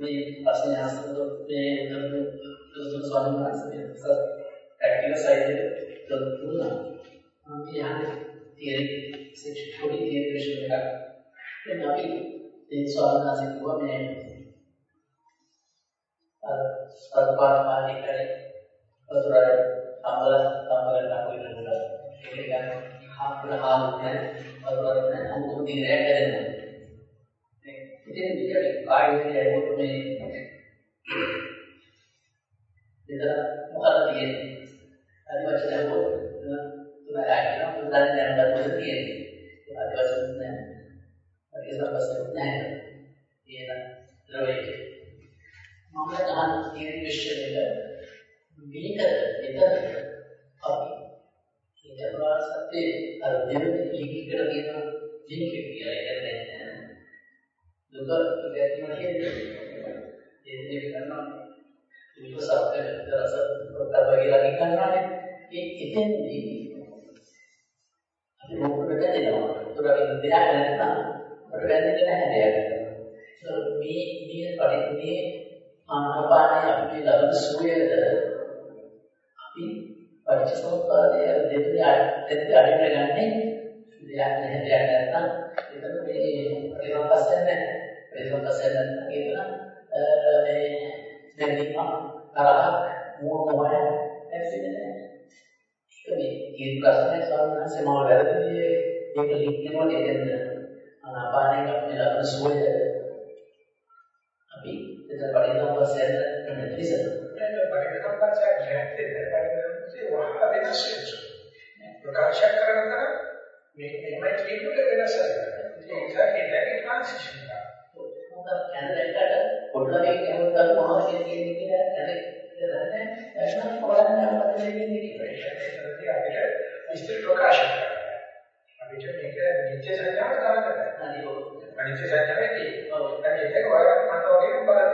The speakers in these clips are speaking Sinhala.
में अपने आप पे दोस्तों स्वामी महाराज के साथ प्रैक्टिकल साइड जब बोला हम यहाँ थियरी से थोड़ी थियरी विषय में तो मैं भी स्वामी महाराज की हुआ मैं और पाठ पाठ नहीं करे और थोड़ा हमारा काम करना कोई नहीं बोला लेकिन हम पूरा हाल होते हैं और हमको दिख रहा है වහන්සේ මේ ප්‍රශ්නේ අහනකොට මේ දුරු දුක ගැටීම කියන්නේ ඒ දේ කරනවා දුක සත්‍ය රස ප්‍රත්‍යවගිලා ගන්නානේ ඒ එතෙන්දී අපි මොකද දැනෙනවා උතරකින් දෙයක් නැත්නම් අපිට වැදෙන්නේ නැහැ දෙයක් මේ මේ පරිපූර්ණයේ ආනාපානය අපි ලබන සුවයද අපි පරිචසෝපාදයේ දෙවියන් දෙවියන් අරින්න ගන්නේ දෙයක් නැහැ දෙයක් නැත්නම් එතන මේ ප්‍රේමපස්සෙන් නැහැ ප්‍රේමපස්සෙන් නැත්නම් ඒක මේ දැනීම තරහ මෝහ මොහය ඇතිවෙන්නේ නැහැ ඒක මේ ඒ ප්‍රශ්නේ ස්වාමීන් වහන්සේ මම වැරදිදී ඒක ලිඛිතව එතන අනාපානයේ අපි ලබන සුවය අපි එතන පරිණාමපස්සෙන් නැතිස පරිණාමපස්සෙන් නැතිද පරිණාමපස්සේ වහා වෙනස් වෙනවා ප්‍රකාශ කරන තරම් මේ එහෙමයි කියනකොට වෙනස් වෙනවා. ඒ නිසා ඒක ට්‍රාන්සිෂන් එක මොකද කැනඩාට පොඩ්ඩක් කැමරාවක් මොනවද කියන්නේ කියලා දැනගන්න නැත්නම් බලන්න අපිට දෙන්නේ කියලා අපිට විස්තර ප්‍රකාශ කරනවා අපිට මේක නිත්‍ය සංඥාව දාන්න අනිත්‍ය සංඥාවේදී දැන් ඒක වරක් මට වගේම බලන්න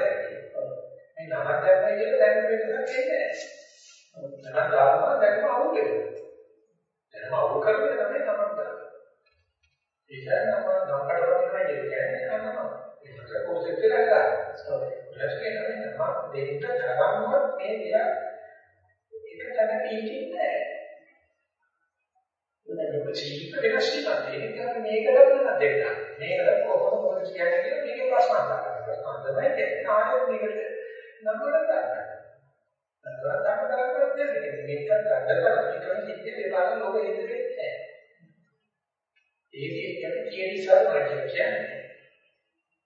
මේ නමක් දැක්කයි කියලා දැන් වෙනසක් එන්නේ නැහැ නම දානවා දැන්ම අවුල් වෙනවා දැන්ම අවුල් කරන්නේ තමයි නමක් දාන්නේ ඒක නම නම් කඩවන්න කියන්නේ නම ඒක කොහෙද කියලා ගන්න ඒක නම දෙන්න තරම්වත් මේ දෙයක් එක තැන පිටින්නේ නැහැ ඒක ජීවිත වෙනස් වෙනවා ඒක කියන්නේ මේක ලබන දෙන්න මේක කොහොමද කොහොමද කියන්නේ කියලා මේකේ ප්‍රශ්න අහනවා ප්‍රශ්න තමයි කියන්නේ ආයෙත් මේකට නම් වලට ගන්න නතර තම කරන්නේ දෙන්නේ මේක ගන්නකොට ඊටම සිද්ධ වෙනවා ලෝකෙ ඉදිරියේ නැහැ ඒකේ කියන්නේ තියෙන සරණ කියලා කියන්නේ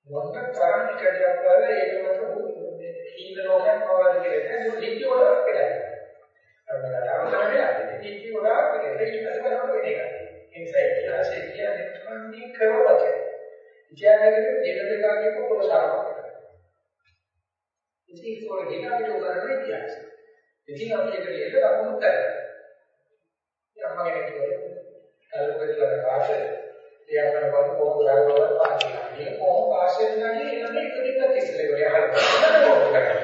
මොකක් තරම් කඩයක් වල ඒක මත හීන ලෝකයක් වගේ කියලා ඒක නිත්‍ය වලක් කියලා. අපිට අවසරය ආදී නිත්‍ය වලක් කියලා ඒක කරනවා කියන එක. ඒ නිසා ඉතිහාසයේ කියන්නේ කන්නේ කරවලක. ඉතිහාසයේ දෙක දෙකගේ පොළොසාවක්. ඉතින් ඒක ගෙන අපිට උගන්වන්නේ ඉතිහාසය. ඉතින් අපි ඒක දෙක ලකුණු කරලා. යම්මගෙන කියන්නේ කල්පදලා කාශය එයා කරපුවා කොහොමද ගන්නවද පාස් වෙනවා. මේ කොහොම පාස් වෙනවා කියන්නේ එක දෙකක් ඉස්සෙල්ලා ඔය අහලා කොහොමද කරන්නේ.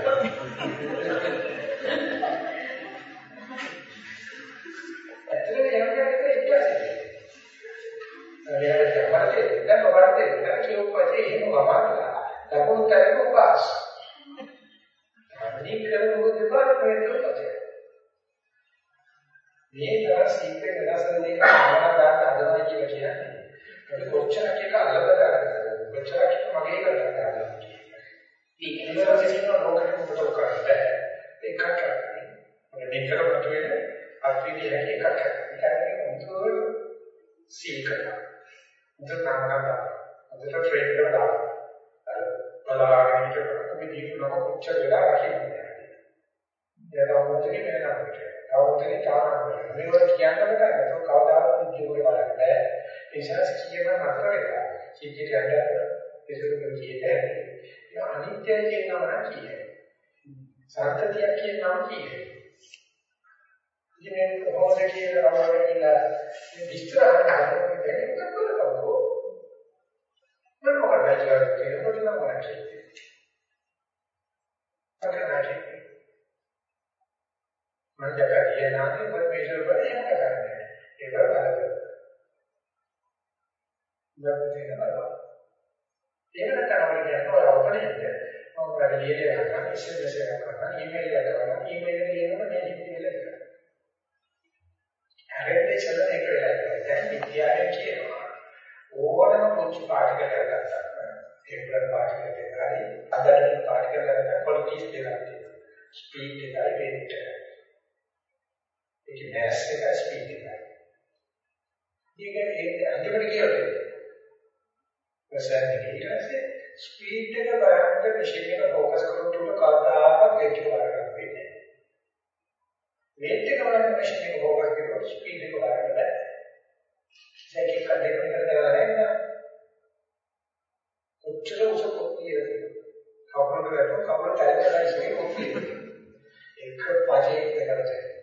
ඇත්තටම යන්නේ ඉතිහාසය. එයාට අපරේ දැන් ඔබට දැන් කියෝපතේ එහෙම වමලා. දකුණු තරම පාස්. අනිත් කරපු දෙපාර ප්‍රයත්න මේ දවස් ඉන්න වෙනස් වෙන දේ ආවරණ ගන්න හදනවා කියලා කියන්නේ. අපි කොච්චරක් එක අල්ලලා ගන්නද කොච්චරක් එක මගේ කරලා ගන්නද මේ ඉන්වර්ස් කියන ලෝකෙට මොකද කරන්නේ එකක් කරන්නේ. මොකද මේක කරපු වෙන අත්විදි හැකි එකක් කරන්නේ. මුතුවල සීල් කරනවා. මුතු නාමකට මුතු ට්‍රේන් කරලා බලාගෙන ඉන්න අපි දීපුනම කොච්චර වෙලා රකින්නේ. ඒක අවුතේ වෙනවා කවුරුත් කාරණා මේවට කියන්න බෑ ඒක කවදාවත් ජීවිතේ බලන්න බෑ ඒ නිසා කියනවා නතර වෙලා සිද්ධියට යන්න ඉස්සරහට කියන්නේ ඒ අනිත්‍යය කියන නම නම් කීයද? සත්‍යතිය කියන නම කීයද? ඉතින් මේ කොහොමද කියලා රමණගෙන මේ විස්තර කරනකොට දැනෙන්න පුළුවන්කෝ. මම මොකද කියන්නේ මොකද නම් කියන්නේ. අකරණයි. මම දැක්කේ නාමයේ පරිමේශවර බලයෙන් කරන්නේ. ඒක බලන්න. දැන් බලන්න. ඒක නැත්නම් කියන්නේ ඔය මම වැඩි ලියලා ගන්න ඉස්සෙල් මෙසේජ් එකක් කරනවා ඊමේල් එකක් කරනවා ඊමේල් එකේ ලියනකොට මේ හිතේ ඉලක්ක. හැරෙන්නේ චලන එක වෙලා දැන් විද්‍යාවේ කියනවා ඕනම පුංචි පාඩක කරගත්තා. ටෙම්පරර් පාඩක දෙකයි අදාළ පාඩක කරගත්තා ක්වොලිටිස් දෙකක් තියෙනවා. ස්පීඩ් එකයි වේට් එකයි. ඒක මෑස් එකයි ස්පීඩ් එකයි. ඒක ඒ අන්තිමට කියවලු. ප්‍රසන්න ඊට පස්සේ ස්පීඩ් එක බලන්න මැෂින් එක ફોකස් කරනකොට කවදාකවත් ඒක බලන්න වෙන්නේ නැහැ. මේත් එක බලන්න මැෂින් එක ફોකස් කරනකොට ස්පීඩ් එක බලන්න බෑ. ඒක එක දෙක විතර දාලා නේද? කොච්චර උස කොපියද? කවුරුද කරන්නේ? කවුරු තැරෙලා ඉන්නේ කොපියද? එක පජේ කරලා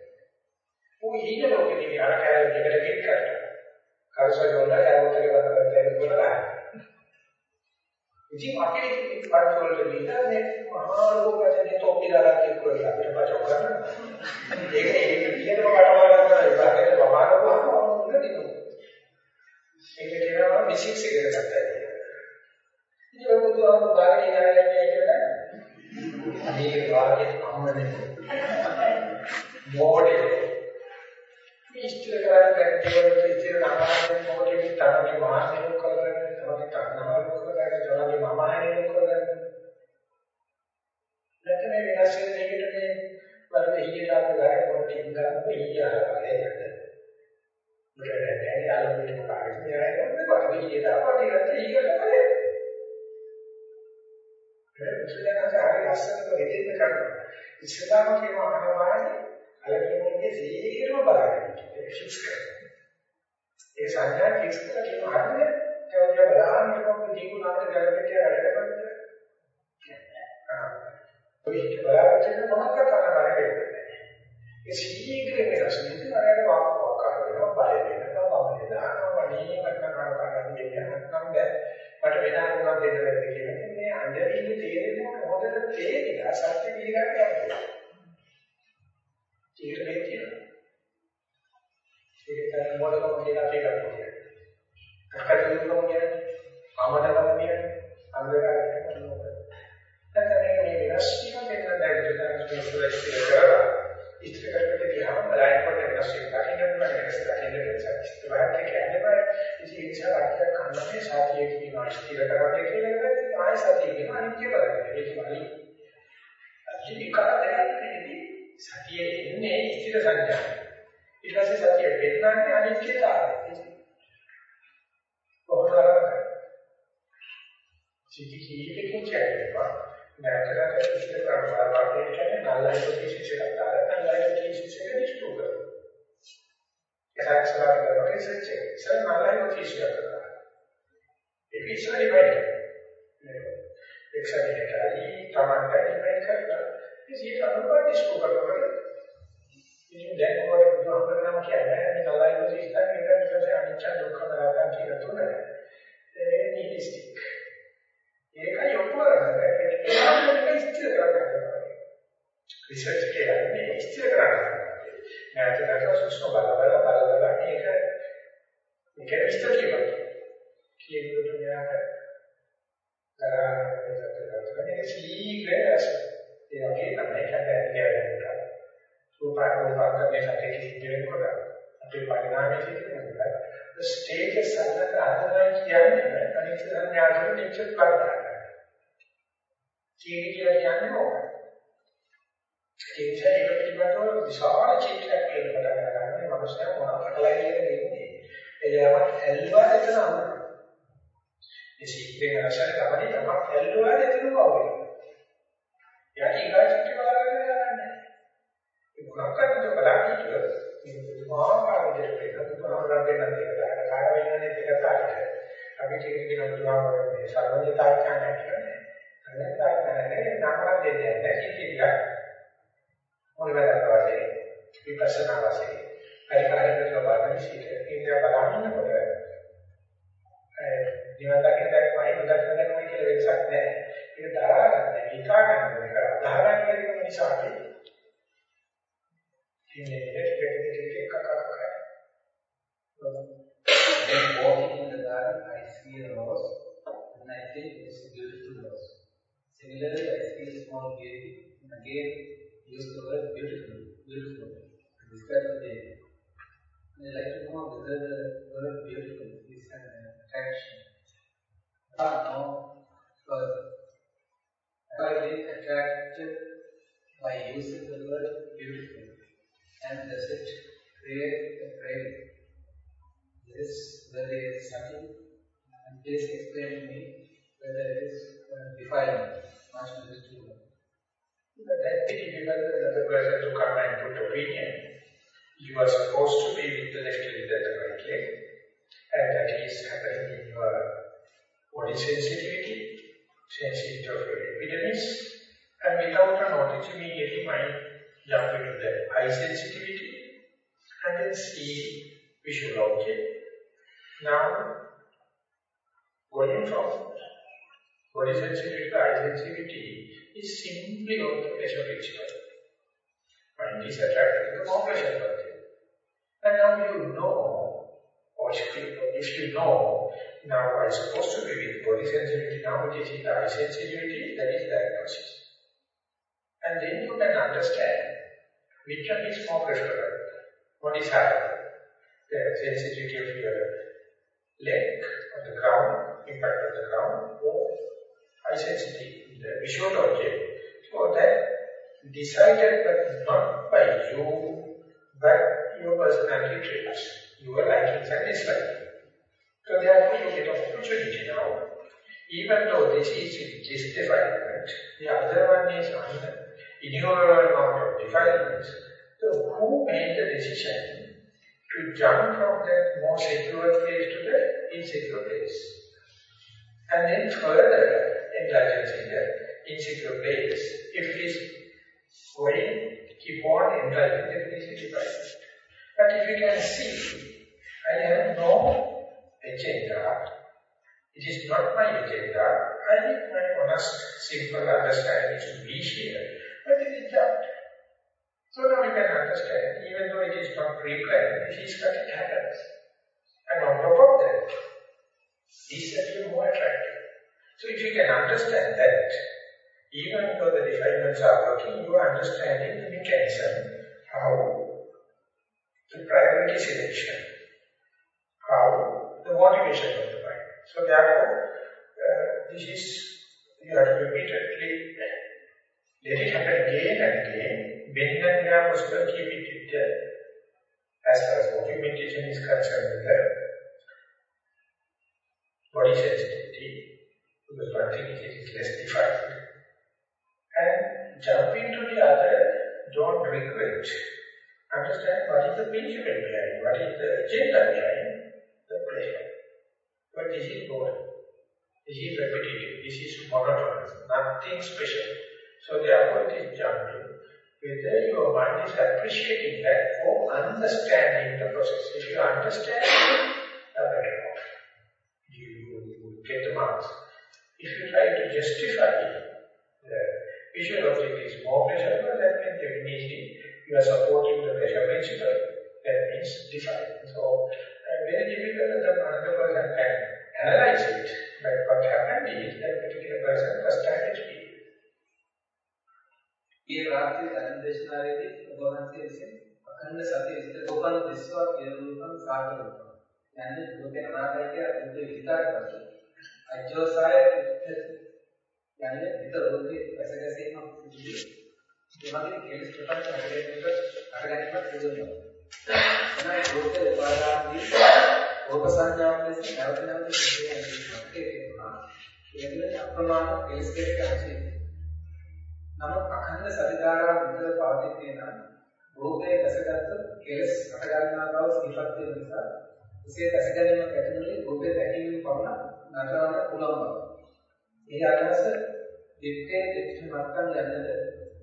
උන් ඊට ලෝකෙදී අර කැලේ දෙකට පිට කරලා කරුසල් වල ඇවොත් එක බලන්න බැරි වෙනවා. ඉතින් අපි පරිවර්තන දෙන්න මේ මහා ලෝකයෙන් තොපිදාලා කියනවා අපිට බචව ගන්න. ඒක ඒක විදිහටම කටපාඩම් කරලා ඉස්සරහට බබානකොට මොනවද දිනුනේ. ඒක කියනවා විශේෂ එකකට ගත්තා. ඉතින් බුදුහාම දාගෙන ඉන්නේ කියලා අනේ වාගේ අම්මනේ. මොඩේ. ඉස්තර කරන්නේ දේවල් ඉතින් අමාරුවෙන් මොකටද තරමේ මහානිය කරගෙන තමයි තණ්හාව කරගෙන ජනගේ මමහානිය කරගෙන නැත්නම් මේ වෙනස් වෙන දෙයකට මේ වල ඉහිලා ගන්න කොට ඉඳන් ඉහිලා බලයකට මොකද දැන් යාළුවෙක් මොකාරේ නෑනේ බලන්නේ ඉහිලා වටිකට ඉහිලා බලය ඒ විශ්ලේෂණය ලස්සනට දෙන්න කරනවා ඉස්ලාම කියන අහවානේ අලකියෝගේ සීරම බලන්න ෆික්ස් කරනවා ඒ සංඥා ෆික්ස් කරලා කියන හරියට ඒක බලන්න කොහොමද ජීවුනාට ගැලපෙට වැඩ කරන්නේ. ඔය බලාපොරොත්තු මොනවද කරන්න බැහැ ඒ සීඝ්‍ර වෙනස් වෙන අරගෙන වාක්කවක් කරනවා බය වෙනවා බබලේ දානවා වණී මට්ටම් කරනවා කියන්නේ නැත්නම් බෑ. මට වෙන අනුමත දෙන්න බැහැ කියන්නේ මේ අඬවිලි තේරෙන්නේ හොඳට තේරිලා සත්‍ය පිළිගන්න යනවා තීරණය තියෙනවා. ඒක තමයි මොඩකම කියලා අපි කරන්නේ. අකටයුතුකම කියන්නේ ආමඩකම කියන්නේ අංගකාරකම කියන්නේ. දැන් මේ වෙනස් වීම දෙන්න දැන් දෙන්න ඉස්සර කරලා ඉස්තර කරකට ගියාම බලයින්කොට වෙනස් වීම දකින්න බෑ වෙනස් දකින්න වෙනස්. ඒවත් කියන්නේ බෑ. ඉතින් ඒ නිසා අක්ක කන්නනේ සාතිය කියනවා ඉස්තර කරන්නේ කියලා නේද? ආය සතිය කියනවා අනිත්‍ය බලන්නේ. ඒක වලි. අනිත් කරදරයක්දී සතිය එන්නේ ඉතිර සංඥා. ඊට පස්සේ සතිය වෙන්නන්නේ අනිත්‍යතාවය. කොහොමද කරන්නේ? සිටි කීපකින් කියනවා නැතරට ඉස්තර කරනවා වාගේ කියන්නේ නල්ලයි ප්‍රතිශිෂ්ඨ කරලා නල්ලයි ප්‍රතිශිෂ්ඨ දිස්තු කරනවා. ඒක සරල කරනවා ඉස්සෙච්ච. සරල නල්ලයි ප්‍රතිශිෂ්ඨ කරනවා. ඒක ඉස්සරහට වෙයි. එක්සයිටයි තමන්ට ඉවෙන්ට් කරනවා. ඉතින් ඒක අනුපාත ඩිස්කෝ කරනකොට ඉතින් දැන් ඔයාලට බුදුහාමරණම කියන්නේ මේ නලයි ප්‍රතිස්ථාන එක නිසා අනිච්ච දුක්ඛ නාම කියන තුන ඒ නිහිස්ටික් ඒක යොමු කරන්නේ ඒක ඉස්තිර කරගන්නවා රිසර්ච් කියන්නේ ඉස්තිර කරගන්නවා නැත්නම් සුසු බල බල බල බල මේක මේක ඉස්තිර කියනවා කියනකොට මෙයාට කරන්නේ ඒක සීග්‍රස් ඒ වගේ තමයි කැදැන්නේ වෙනවා. සූපාරෝපකගේ සැකේ සිද්ධ වෙනකොට අපේ පරිණාමයේ සිද්ධ වෙනවා. the stages අතර ආදරය කියන්නේ අනිත් සංඥාවල නිච්චත් කරගන්න. කීකිය කියන්නේ මොකක්ද? ඒ පිළිබඳව විශාල චිත්‍රයක් කියනකොට ගන්න මනුස්සයා මොනවද කියලා ඉන්නේ. එයාම ඇල්වා එතන අමුණ. මේ සිද්ධිය රසය තමයි තමයි ඇල්වා එතන වගේ. යා ඊගාට බලාගෙන යන්නේ. ඒ මොකක්ද බලන්නේ කියලා. මේ පුදුමාකාර දෙයක් බුදුහාමරන් දෙන්න දෙකට කාට වෙන්නේ දෙක කාට. අපි කියන දේ බුදුහාමරන් මේ සර්වඥතා ඥානය කියන්නේ. අනන්තයන්ගේ නමක් දෙන්නේ නැහැ කිසියක්. මොනවාද වශයෙන් විපස්සනා වශයෙන් පරිකාරක ස්වභාවයෙන් සිට ඉන්දියා බලන්නකොට ඒ නිවන් දකින්න දැක්මයි නොදකින්න දැක්මයි කියලා වෙනසක් නැහැ. ඒක දරා ගන්න, හිතා ගන්න, ඒක අදාහරණ කිරීම නිසා අපි ඉන්නේ ඒක දෙකක එකක් කරා. When walking in the garden, I see a rose and I think it's a beautiful rose. Similarly, I see a small baby and again use the word beautiful, beautiful to describe the baby. I like to know whether the word beautiful is an attraction. I don't know further. Have I been attracted by using the word beautiful? And does it create a craving? This is very subtle. And please explain to me whether it is uh, defilement, much understood. But that difficult for the person to come and put opinion. You are supposed to be with the left leg and right leg. And that is happening in your body sensitivity, sensitivity of your epidermis. And without a notice, immediately mind jump into the eye sensitivity and then see visual object. Now, going from body sensitivity to eye sensitivity is simply on the pleasure principle. Mind is attracted to more pleasure. And now you know, or if you know, now I'm supposed to be with body sensitivity, now it is in the eye sensitivity, that is diagnosis. And then you can understand which one is more preferable, what is happening. The sensitivity of your leg on the ground, impact on the ground, or eye sensitivity, the visual object. So that decided but not by you, but your personality traits, your likings and. So they you get opportunity now, even though this is justified, the other one is on innumerable amount of defilements. So who made the decision to jump from that more secure place to the insecure place? And then further indulgence in the insecure place. If it is going, keep on indulging, then it is defilement. But if you can see, I have no agenda, it is not my agenda, I need my honest, simple understanding to be here, but it is jumped. So now we can understand, even though it is not pre-planned, this is what it happens. And on top of that, is actually more attractive. So if you can understand that, even though the defilements are working, you are understanding the mechanism, how the priority selection, motivation of the mind. So therefore, uh, this is, you have to repeatedly let it happen again and again. When and where possible, keep it with the, as far as walking meditation is concerned, with the body sensitivity, because one thing is it is less defined. And jump into the other, don't regret. Understand what is the principle behind, what is the agenda behind But this is boring. This is repetitive, this is monotonous, nothing special. So the therefore is jumping. Whether your mind is appreciating that or understanding the process. If you understand it, then better. You, get the marks. If you try to justify the visual object is more pleasurable, that means definitely you are supporting the pleasure principle. That means define. So, very difficult that another person can analyze it. But what happened is that particular person first time experience. ඒ රාත්‍රී ධර්ම දේශනාවේදී ඔබ වහන්සේ විසින් අඛණ්ඩ සතිය විතර උපන් දිස්වා කියනුකම් සාකච්ඡා කරනවා. යන්නේ දුකේ අනාගතය බුද්ධ විචාර කරනවා. අජෝසාය යන්නේ විතර රෝධි වැසගැසීම සිදුවේ. ඒ වගේ කෙලස් ප්‍රපංච හැදෙන්නට අරගැනීමක් සිදු වෙනවා. එනයි රෝධේ උපාදානදී රෝග සංඥාව ලෙස නැවත නැවත සිදුවේ යනවා. ඒක කියනවා. ඒ කියන්නේ අප්‍රමාණ කෙලස් දෙක ඇති නමුත් අඛණ්ඩ සතිධාරාව විතර පවතින්නේ නම් රූපයේ දැසගත්තු කෙලස් හට ගන්නා බව සිහිපත් වෙන නිසා එසේ දැස ගැනීමක් ඇතිවෙන්නේ රූපයේ දැකීම පමණ නතරවන්න පුළුවන් බව. ඒ අදහස දිත්තේ දිත්තේ මත්තන් යන්නද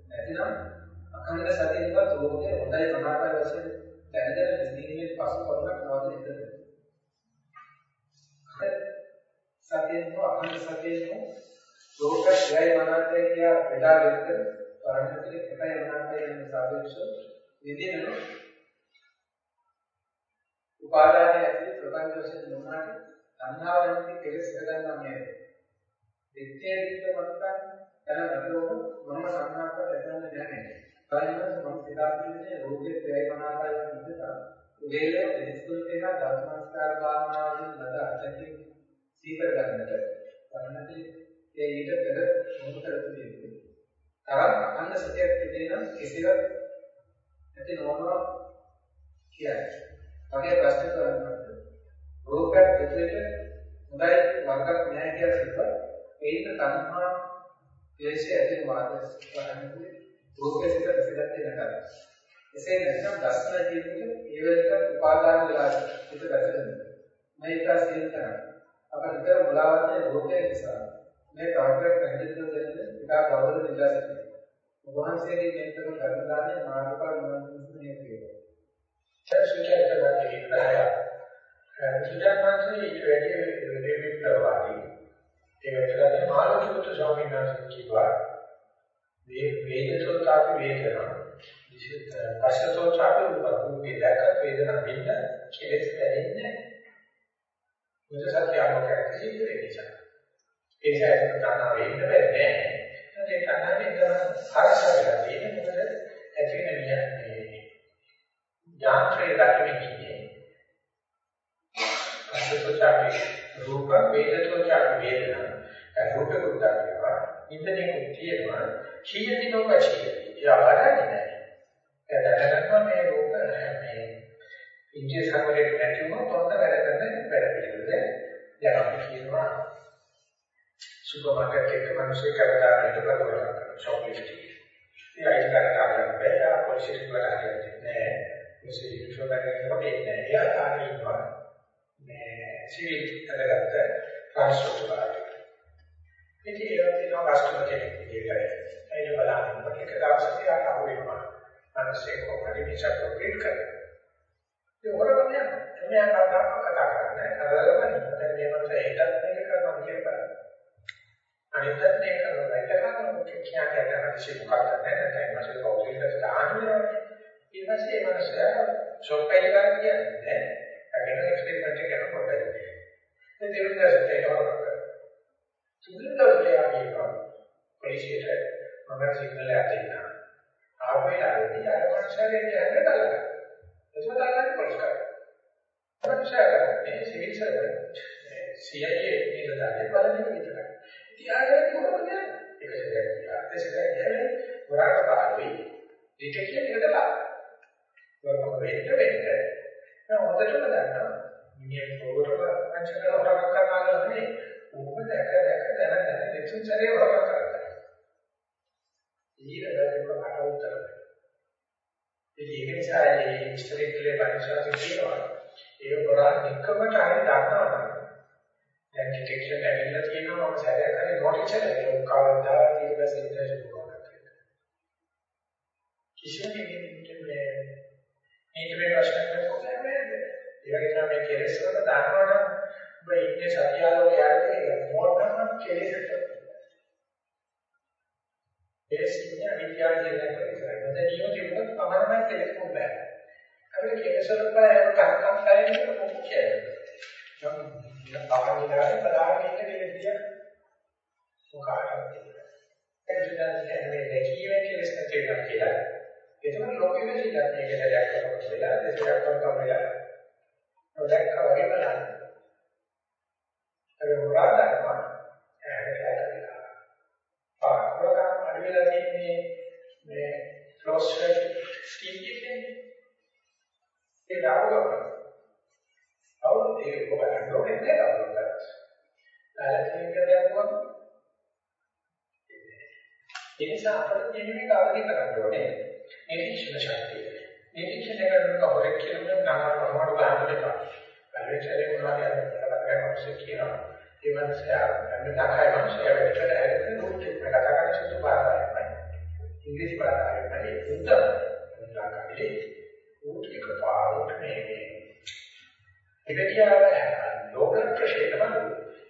නැතිනම් අඛණ්ඩ සතියවත් රෝගය හොඳයි ප්‍රමාණය වශයෙන් දැනගෙන නිදීමේ පසු කරුණක් නවතිනද සතියෙන් හෝ අඛණ්ඩ සතියෙන් හෝ රෝග ශ්‍රය මනාතය කියා බෙදා ගන්න පරණතිල එකයි මනාතය යන සාපේක්ෂව නිදීම උපාදානයේ ඇති ප්‍රපංච වශයෙන් නොමනාට සංහාවෙන්ති කෙලෙස් හදන්නා නේද දෙත්තේ දිත්ත මත්තන් යන නතරෝ මම සංහාකට දැනන්නේ නැහැ කාලිනස් මම සිතා කියන්නේ රෝගයේ ප්‍රේමනාකාරය විදිහට උදේලේ දෙස්කුල් කියන ධර්මස්කාර භාවනාවෙන් ලද අත්‍යන්තික සීකර ගන්නට පරණති ඒ ඊට පෙර මොහොතකට දෙන්නේ. තරම් අන්න සත්‍යයක් තිබෙනම් කෙසේවත් ඇති නොවනවා කියන්නේ. වගේ ප්‍රශ්න කරනකොට රෝගයක් දෙකේට හොඳයි වර්ගක් නැහැ කියලා සිතා ඒක තණ්හා ක්ලේශය ඇති මාර්ගය වහන්නේ රූපයේ සිට පිටත් වෙනකම් එසේ නැත්නම් දස්සන ජීවිතේ ඒ වෙලකට උපාදාන වෙලා පිට වැටෙනවා. මේක සිහින් කරන්න අප නිතර මුලාවන්නේ රූපය නිසා මේ කාර්යයක් පැහැදිලිව දෙන්නේ ඉතා ගෞරව නිලා සිටිනවා වහන්සේගේ මේකම ධර්ම දානයේ මාර්ගඵල නිවන් මේ කියනවා චර්චිකය කරන්නේ විග්‍රහය සුජාතන්සේ ඊට වැඩි විවිධවාදී ඒ වෙලාවේ මාළුකුත් ස්වාමීන් වහන්සේ කිව්වා මේ වේදසෝතාපි වේදනා. විශේෂ පස්සසෝතාපි උපදී දැක වේදනා බින්න කෙලෙස් දැනෙන්නේ මුද සත්‍ය ආමකයට සිද්ධ වෙන නිසා. ඒ සෑම තන වෙන්න බැහැ ඒ තනන්නේ කරන හරසවලා තියෙන මොකද? ඇති වෙන වියන්නේ යාන්ත්‍රයේ දක්වන්නේ පස්සසෝතාපි රූප වේදසෝතාපි වේදනා. රූප කුද්දා ඉන්දනේ තියෙනවා කීයදි නොකචිය. එයා වඩන්නේ නැහැ. එයා දැනගන්නවා මේ රූප මේ ඉන්ද්‍රිය සංවරයක් නැති වුණොත් ඔන්න වැඩ කරන වැඩ පිළිවෙල. දැන් අපි කියනවා සුපර් මාකට් එකක මිනිස්සු කරදාන ඉඳ කරනවා ෂොප්ලිස්ටිං. ඒ අයිතිකාර කාර්යයක් බෑ. ආ පොලිසියට වඩා හරියට නෑ. මිනිස්සු ඉන්ෂුරන්ස් එකකට එන්නේ නෑ. එයා තාම ඉන්නවා. මේ සිවිල් කරගත්ත රාජ්‍ය සුබාරි. ඉතින් ඒක තියෙනවා කස්ටමර් කෙනෙක් විදිහට. ඒක බලන්නකොට එක දවසක් යාට අහු වෙනවා. මිනිස්සේ කොහොමද මේක කම්ප්ලීට් කරන්නේ. ඒ වරම යන එයා කතා කතා කරන්නේ. කරලම දැන් මේ මනස ඒකත් මේක කරනවා කියන බල. අනිත් මේක කරනවා. ඒක කරනවා කියන්නේ අදිශි මොකක්ද නැත්නම් මාසේ කවුරුත් දාන්නේ. ඊට පස්සේ මේ මනස ෂොප් එක ගන්න කියන්නේ. ඒකෙන් එක්ස්පෙරිමන්ට් එක කරනකොට. ඒ දෙවියන් දැස්ට ඒක කරනවා. සුදුසුකම් කියනවා පොලිසියට මම සිග්නල් එකක් දෙන්නා. ආවෙලාදී අර මනුස්සයගේ යන්න බලන්න. ඒක තමයි පොලිස් කරන්නේ. මනුස්සයගේ සිවිල් සර්වන්ට් CIA නිලධාරියෙක් බලන්නේ විතරයි. ඉතින් ආයෙත් කොහොමද යන්නේ? ඒක සැරයක් ගියා. දෙසරයක් ගියා. වරාට පාරුයි. ඒක කියන්නේ ඒකදලා. වරක වෙන්න වෙන්න. මම හොඳටම දන්නවා. මිනිහ පොරොර අංශකල හොරක් කරනවා නෙමෙයි. ඕක දැක දැක දැන දැන දෙතුන් සැරේ වරක් කරනවා. ඊළඟට කට උත්තර ඉතින් ඒක නිසා මේ ඉස්තරිකලේ පරිශාසක කියනවා ඒක කරා නිකමට හරි දන්නවා දැන් ඩිටෙක්ෂන් ඇවිල්ලා තියෙනවා මම සැරයක් හරි නොටිච් එකක් කවදා ඊට පස්සේ ඉන්ටර්විව් කරනවා කිසිම කෙනෙක් මේ මේක මේ ප්‍රශ්න කරනකොට නෑ ඒ වගේ තමයි කෙලෙස් වල දන්නවනම් ඔබ ඉන්නේ සත්‍යාලෝකයේ යන්නේ මොකක්ද කෙලෙසට කෙලෙසින්නේ අවිද්‍යාව කියන එක විතරයි. මොදනියෝ තිබුණත් පමණයි කෙලෙස් පොබ්බෑ. අපිට කෙලෙසවල බය කක්කක් කරන්නේ මොකක්ද කියන්නේ. නම් පාවනිදායි පදාගෙන ඉන්න කෙලෙසිය මොකාටද එතන මේ දෙකීමේ කෙලෙස් නැති වෙනවා කියලා. එතකොට ලෝකෙ වෙලිලා මේක දෙයක් කරනකොට වෙලා දෙයක් කරනකොට වෙලා ප්‍රොඩක්ට් වගේ බලන්න. ඒක හොරා ගන්නවා. ඒක පාරකම් අඩු වෙලා තියෙන්නේ මේ ෆ්ලොස්ෆර් ස්කින් එකේ. ඒ දාරුව අවුල් ඒක බලන්න ඕනේ නේද අවුල් දාලා තියෙන දෙයක් වගේ ඒ නිසා අපිට මේ මේක අවදි කරන්න ඕනේ. නිරීක්ෂණ ශක්තිය. නිරීක්ෂණය කරනකොට හොරෙක් කියන නම් ප්‍රමාණ ගන්න එපා. පරිචරේ මොනවද යනවා කියලා කියනවා. ඒ මනුස්සයා මම තාකයි මනුස්සයා වෙකට ඇවිත් රූට් එක කතා කරන සුදු භාෂාවයි. ඉංග්‍රීසි භාෂාවයි උත්තර ලංකාවේ රූට් එක පාරුට මේ ඉතිරියාව ලෝකල් ප්‍රශ්න තමයි.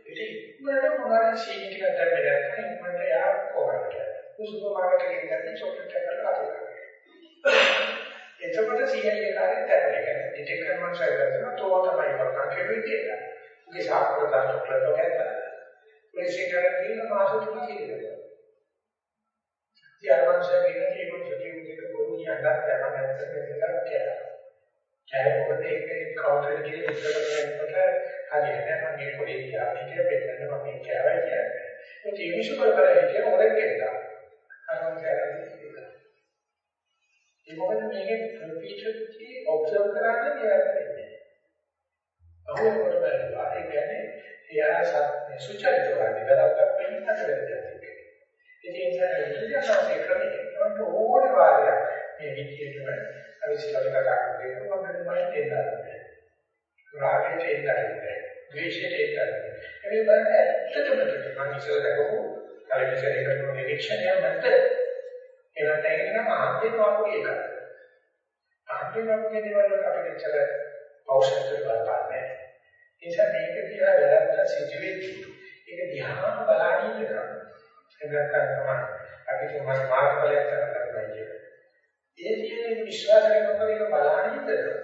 ඉතින් මම මොනවාරි සීනි ටිකක් දැම්මේ නැත්නම් මට යා කොහොමද? සුපර් මාකට් එකෙන් ගත්ත චොක්ලට් එකක් අරගෙන. එතකොට සීනි කාර්යය දැක්කේ. ඩිටෙක්ට් කරනවා සයිඩ් තෝ තමයි කරන්නේ කෙවිදියට. ඒ සාකච්ඡා චොක්ලට් එකක් ගත්තා. ප්‍රේක්ෂකයන් කියන මාස තුනක් ඉඳලා. ඊයරවන්සේ කියන කේකුන් සතියෙක පොඩි යන්නත් යනවා නැත්නම් මේක කියලා. ඒ මොකද ඒක කවුන්ටර් එකේ ඉස්සර කරනකොට හරියට මම මේ පොඩි යාපිටිය පෙන්නන්න මම මේ කෑවයි කියන්නේ. ඒ ටීවී කර කර හිටිය මොරෙන් ගෙන්දා. අරන් කරන්නේ. ඒ මොකද මේකේ ෆීචර්ස් ඔබ්සර්ව් කරන්නේ නියමයි. අහුවෙන්න බැහැ. ඒ කියන්නේ එයා සුචරිතවන්නේ වැරද්දක් වෙන්නත් බැහැ. ඉතින් ඒක ඉන්දියාවේ ක්‍රමයකට ඕනේ වාදයක් මේ විදිහටම අවිස්තර කතා කරගෙන මම මම දෙන්නා. රාගයට එන්නන්නේ, ද්වේෂයට එන්නන්නේ. ඒ බලන්න ඇත්තටම මම ඉස්සර දැකපු කලින්සරේ කරන නිරීක්ෂණය මත ඒකට ඇගෙන මහත්ය වාගේ එකක්. අන්තිමට දේවල් අපිට ඉතල පෞෂත්ව බලපාන්නේ. ඒ නිසා මේක දිහා වැරද්ද සිදුවෙද්දී ඒක දිහා බලන්නේ කරන්නේ. එන්නත් තමයි අපි තුමස් මාර්ගඵලයක් කරගන්නවා කියන්නේ. ඒ කියන්නේ විශ්වාස කරනකොට ඒක බලහන් ඉඳලා.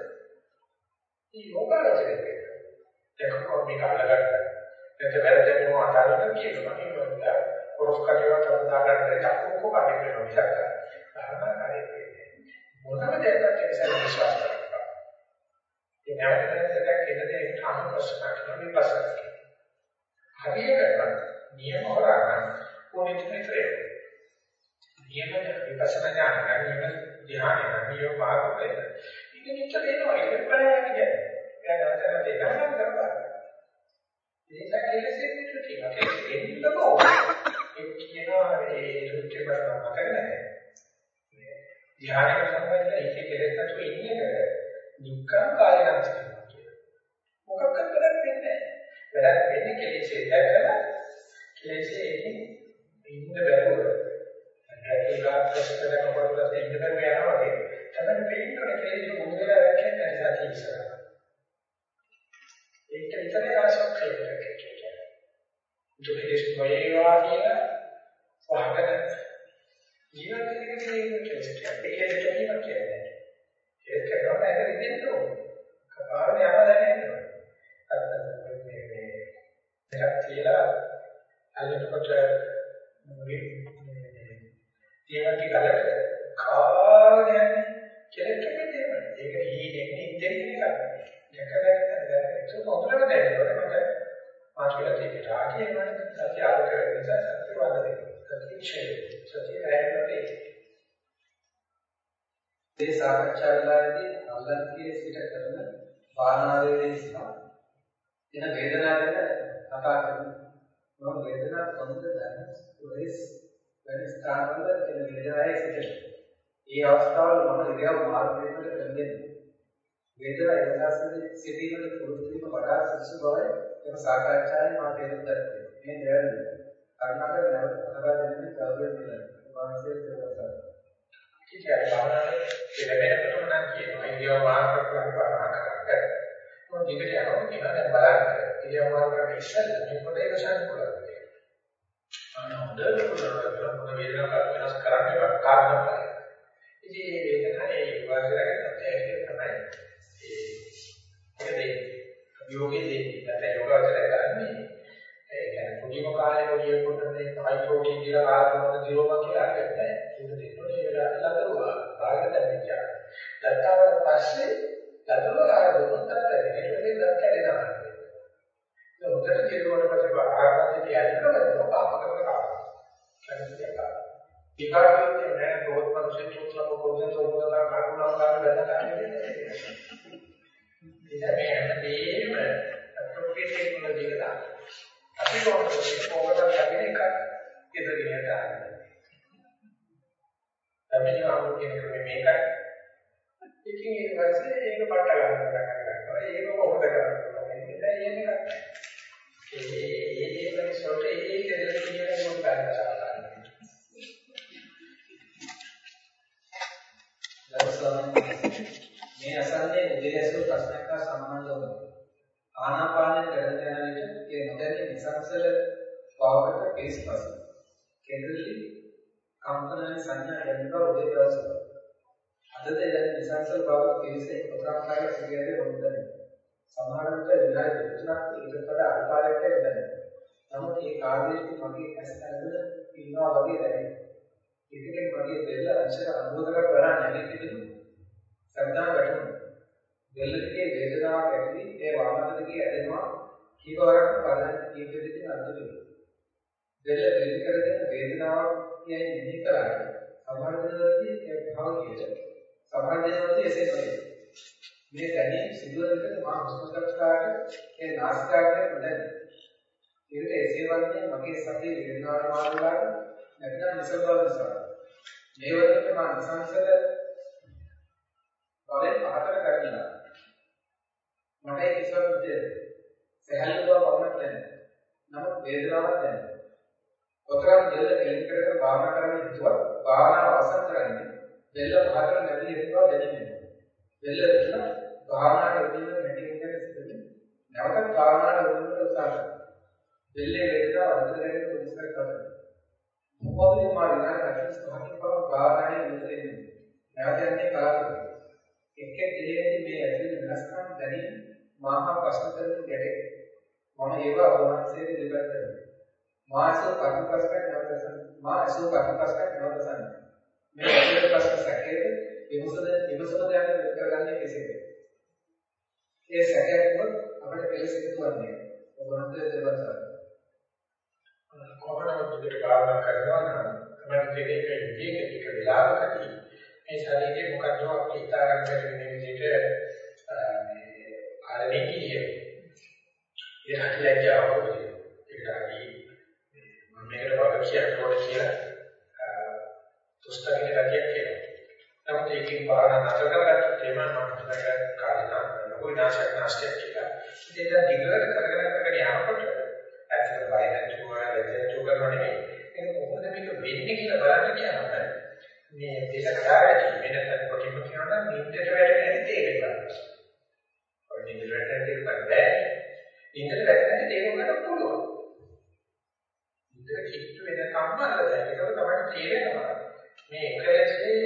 මේ යෝගාවචරයේ දෙකක් මේක අල්ලගන්න. එතකොට වැරදෙන්නම අතාරින්න කියනවා. ඒක පොරොස් කඩේවත් වදා ගන්න චක්කෝ කඩේ වෙනවා මිසක්. ධර්ම කාර්යයේ මොනම දෙයකට ඒක විශ්වාස කරනවා. ඒ නැවතත් දෙයක් එන්නේ අනුපස්සනා කරන විපස්සනා. හරියට නියම හොරාගන්න ඕනෙත් විතරේ. නියම විපස්සනා ඥාන නියම ධ්‍යාන නියම මාර්ගය. ඉතින් ඉච්ඡ දෙනවා ඒක බලන්නේ කියන්නේ. දැන් අතන දෙනවා කරපා. ඒක කෙලෙසේ පිටුටිම කෙලෙසේ බෝ. ඒ කියනවා ඒ සුත්‍ය බලන මතක නැහැ. ධ්‍යානක සම්බන්ධ ඒක කෙලෙස් නැතුව ඉන්නේ නික්කම් කායනත් කියනවා. මොකක්ද කරන්නේ නැහැ. වැඩක් වෙන්නේ කෙලෙසේ දැකලා කෙලෙසේ එකින් ඉන්න බැරුව ඒකලා ප්‍රශ්න කරනකොට ඉන්න බැරුව යනවා වගේ තමයි පේන්නේ කෙලෙසේ මුදලා රැකෙන්නේ නැති ඉස්සරහ. ඒක විතරයි ආශාවක් කියන්නේ. දුකේස් වේවා කියලා වහගෙන ජීවිතේ කියන්නේ කෙලෙස් කියන්නේ ටෙස්ට් එකකට ඒක රිදෙන්න ඕනේ. කාරණේ යනවා දැනෙන්න ඕනේ. අර මේ මේ එකක් කියලා අල්ලනකොට මේ තියෙන ටිකකට කාරණේ කෙලෙක් එකේ තියෙනවා. ඒක හීනෙන් ඉන්ටෙලිජන්ට් එකක්. දැකලා දැනගන්න ඒක පොතලම දැනෙනවා. මට මාත්‍රා තියෙන රාගය වෙනකොට සත්‍ය ආරෝපණය නිසා සත්‍ය වල දෙනවා. සත්‍ය ඡේද සත්‍ය රැඳෙන්නේ මේ සාකච්ඡා වෙලාවේදී අල්ලන්තියේ සිට කරන වානාවේ නිසා එන වේදනාව ගැන කතා කරනවා. මම වේදනාවක් සම්බන්ධ දැන වෙස් වෙන ස්ථානවල එන වේදනාවේ සිට ඒ අවස්ථාවල මම ඉරියව් මාර්ගයකට දෙන්නේ වේදනාව එනසන්නේ සිටීමේ පුරුදු වීම වඩා සුසු බවයි එම සාකච්ඡාවේ මා තේරුම් ගත්තේ මේ දෙවැන්න කරුණාකර නැවත කතා දෙන්නේ කවුරුද කියලා වාසිය දෙවසක් කිසියම් භාවනාවේ දෙලෙන්නටම නම් කියනවා ඉරියව් මාර්ගයක් කරනවා කරන්නේ මොකද දිගට යනවා කියනවා දැන් බලන්න ඉරියව් මාර්ගයක් ඉස්සෙල්ලා මේ පොඩේ වශයෙන් පුළුවන් අනෝද මොන වේදනාවක් වෙනස් කරන්න බෑ කාරණා පහයි. ඉතින් මේ වේදනාවේ ඒ වාසියකට ඒක තමයි ඒ ඒකදී යෝගේ දෙන්නේ නැත්නම් යෝගාචරය කරන්නේ ඒ කියන්නේ පොඩිම කාලේ පොඩි පොඩ්ඩක් හයි ප්‍රෝටීන් කියලා ආහාර දිරෝම කියලා කියන්නේ ඒක දෙන්නේ ඒ වෙලාවට ලදරුවා රාග දැනෙච්චා. දත්තාවට පස්සේ ලදරුවා ආර දුන්නත් ඒක ඊට දත් කැඩෙනවා. ඒක උදේට කෙරුවට පස්සේ ආහාරපන්ති තියන්න පාප කරන කාරණා. කියන්නේ විකාරකයේ නෑ රෝත් පන්සෙන් තුත්ලා පොකොෙන් සෝමදා කරුණා ගන්න බැලන කාරණේ. ඉතින් මේ හැමදේම අප්‍රොප්‍රියේට් ටෙක්නොලොජි එක දාන්න. අපි කොහොමද කොහොමද ලැබෙන එක ඉදිරියට දාන්නේ. තමයි ආවෝ කියන ක්‍රමය මේකයි. ඉතින් ඊට පස්සේ ඒක පටල ගන්න ගන්නවා. ඒක කොහොමද කරන්නේ? ඒක ඒ ඒකට ඒ ඒ කෙරෙහි කියන මොකක්ද කරන්නේ? මේ අසන්නේ උදේසු ප්‍රශ්නයක් හා සම්බන්ධව ආනාපානය කරන යන විට ඒ නොදැනී නිසංසල බවට පිළිස්පස. කෙරෙහි කම්පන සංඥා දැනෙන උදේ දවසක. අද දැන නිසංසල බවට පිළිසෙ ප්‍රකාශය සිටියේ නොදැනේ. සමහර විට විනාඩි දෙකක් ඒකට වඩා අනිවාර්යයක් දැනෙනවා. නමුත් මේ කාර්යයේ මගේ ඇස් ඇරගෙන ඉන්නවා වගේ දැනෙනවා. ඒකෙන් මගේ දෙල්ල අංශක අනුමතක කරා නැගිටිනු. සම්දා වැටුණා. දෙල්ල දිගේ වේදනාවක් ඇති ඒ වාමත දිගේ ඇදෙනවා. කීවරක් පදන් කීප දෙකකින් අද්දුතු. දෙල්ල දෙලි කරගෙන වේදනාවක් කියයි නිදි කරන්නේ. සමහර දිනවලදී ඒ භාවකයේ සමහර දිනවලදී එසේ වෙයි. මේ දැනීම සිදුවන විට මා හුස්ම ගන්නකාට ඒ නාසිකාග්‍රය නොදැනේ. ඒකට එසේ වන්නේ මගේ සතිය වේදනාවට මාරුලාට නැත්නම් නිසබව නිසා. මේ වගේ මා නිසංසද වලේ පහතර කරගන්නවා. මට ඒක ඉස්සර විදිහට සහැල්ලු බව වුණත් නැහැ. නමුත් වේදනාවක් දැනෙනවා. ඔතරම් දෙල්ල එලින් කරගෙන භාවනා කරන්න හිතුවා භාවනාව අවසන් කරන්නේ දෙල්ල පහතර නැති හේතුව දැනෙන්නේ. දෙල්ල කියලා භාවනාවට උදින නැති වෙන සිදුවේ නැවතත් භාවනාවට උදින්න උත්සාහ කරනවා. දෙල්ලේ වේදනාව අන්තර ගැනීම උත්සාහ කරනවා. මොකද මා විනාඩි 45ක් පමණ භාවනාවේ නිරතයි. නැවත යන්නේ කලාතුරකින්. එක්ක දෙලේදී මේ ඇතුළේ වෙනස්කම් දැනීම මාහා ප්‍රශ්න කරන ගැටේ. මම ඒවා වහන්සේට දෙපැත්ත කරනවා. මාසෝ කර්මපස්කක් නැවතසන්. මා අසෝ කර්මපස්කක් නැවතසන්. මේ ඇතුළේ ප්‍රශ්න සැකේද විමුසද විමුසද යන කරගන්නේ කෙසේද? ඒ සැකයක්වත් අපිට කෙලෙස් එකතු වන්නේ. ඔබ වහන්සේ දෙපැත්ත කොහොමද දුකට භාවනා කරනවා නම් තමයි දෙක විදිහට එක වෙලාවකදී මේ ශරීරයේ මොකද්ද අපි හිතා ගන්න බැරි විදිහට මේ ආරණ්‍ය කියේ. ඒ හැකියාව අවබෝධය. ඒකයි මම මේකට වග කියනකොට කියලා තුස්තරින ගතියක් කියනවා. නමුත් ඒකෙන් භාවනා නැතර කරගත්තොත් එහෙම මම හිතන කාලේ නම් ලොකු විනාශයක් නැස්තියක් කියලා. ඉතින් ඒක දිගට කරගෙන කරගෙන යනකොට ඇත්තට බය නැතුව වැදගත් කරනවා නෙමෙයි. ඒක කොහොමද මේක වෙන්නේ කියලා බලන්න කියනවා. මේ දෙක කරාට වෙන තත්ත්වකින් කියනවා නම් නින්දට වැටෙන්නේ තේරෙනවා. ඔය නින්දට වැටෙන්නේ බෑ. නින්දට වැටෙන්නේ තේරුම් ගන්න පුළුවන්. නින්දට කිට්ටු වෙනකම්ම අරද ඒක තමයි තේරෙනවා. මේ එකලසේ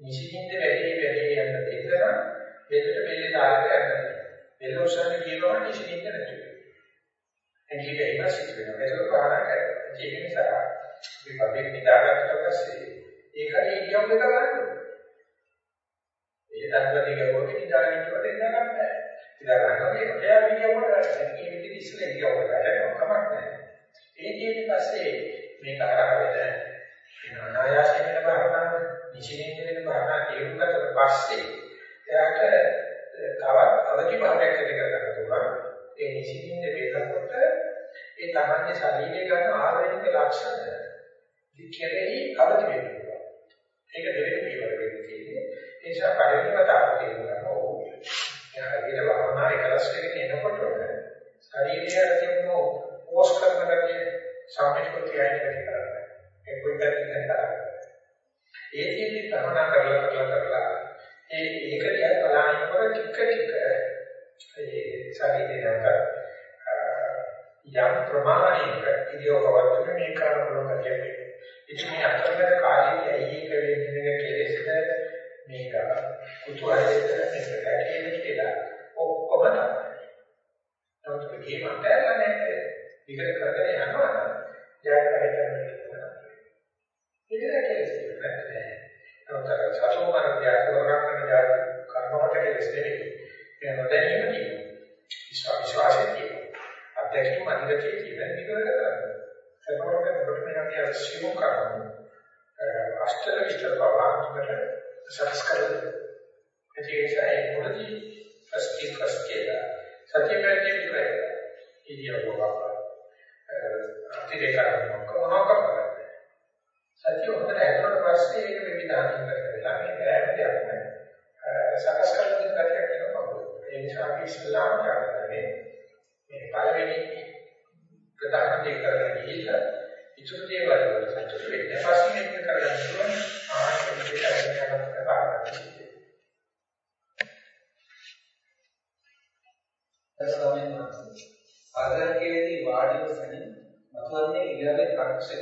නිසින්ද වැඩි වැඩි යන දෙකම දෙකට බෙල්ලේ දාලා යනවා. බෙල්ල උස්සන්නේ කියනවා නිසින්ද නැතුව. එනික ඒක සිද්ධ වෙනවා. ඒක පාරක් කරනවා. ඒක නිසා අපි පදේ නිදාගත්තට පස්සේ ඒකට ඉරියව් එක ගන්න ඒ ධර්මදී ගවෝගේ නිදාගෙන ඉන්නකොට ඉඳා ගන්න බෑ. ඉඳා ගන්නවා ඒක එයා ඉරියව් වල ගන්න. ඒ විදිහට ගැනීමක් කරනවා. ස්වාමීන් වහන්සේ ආගරකයේදී වාඩිව සැනින් මතුවන්නේ ඉරියව්වේ කක්ෂය.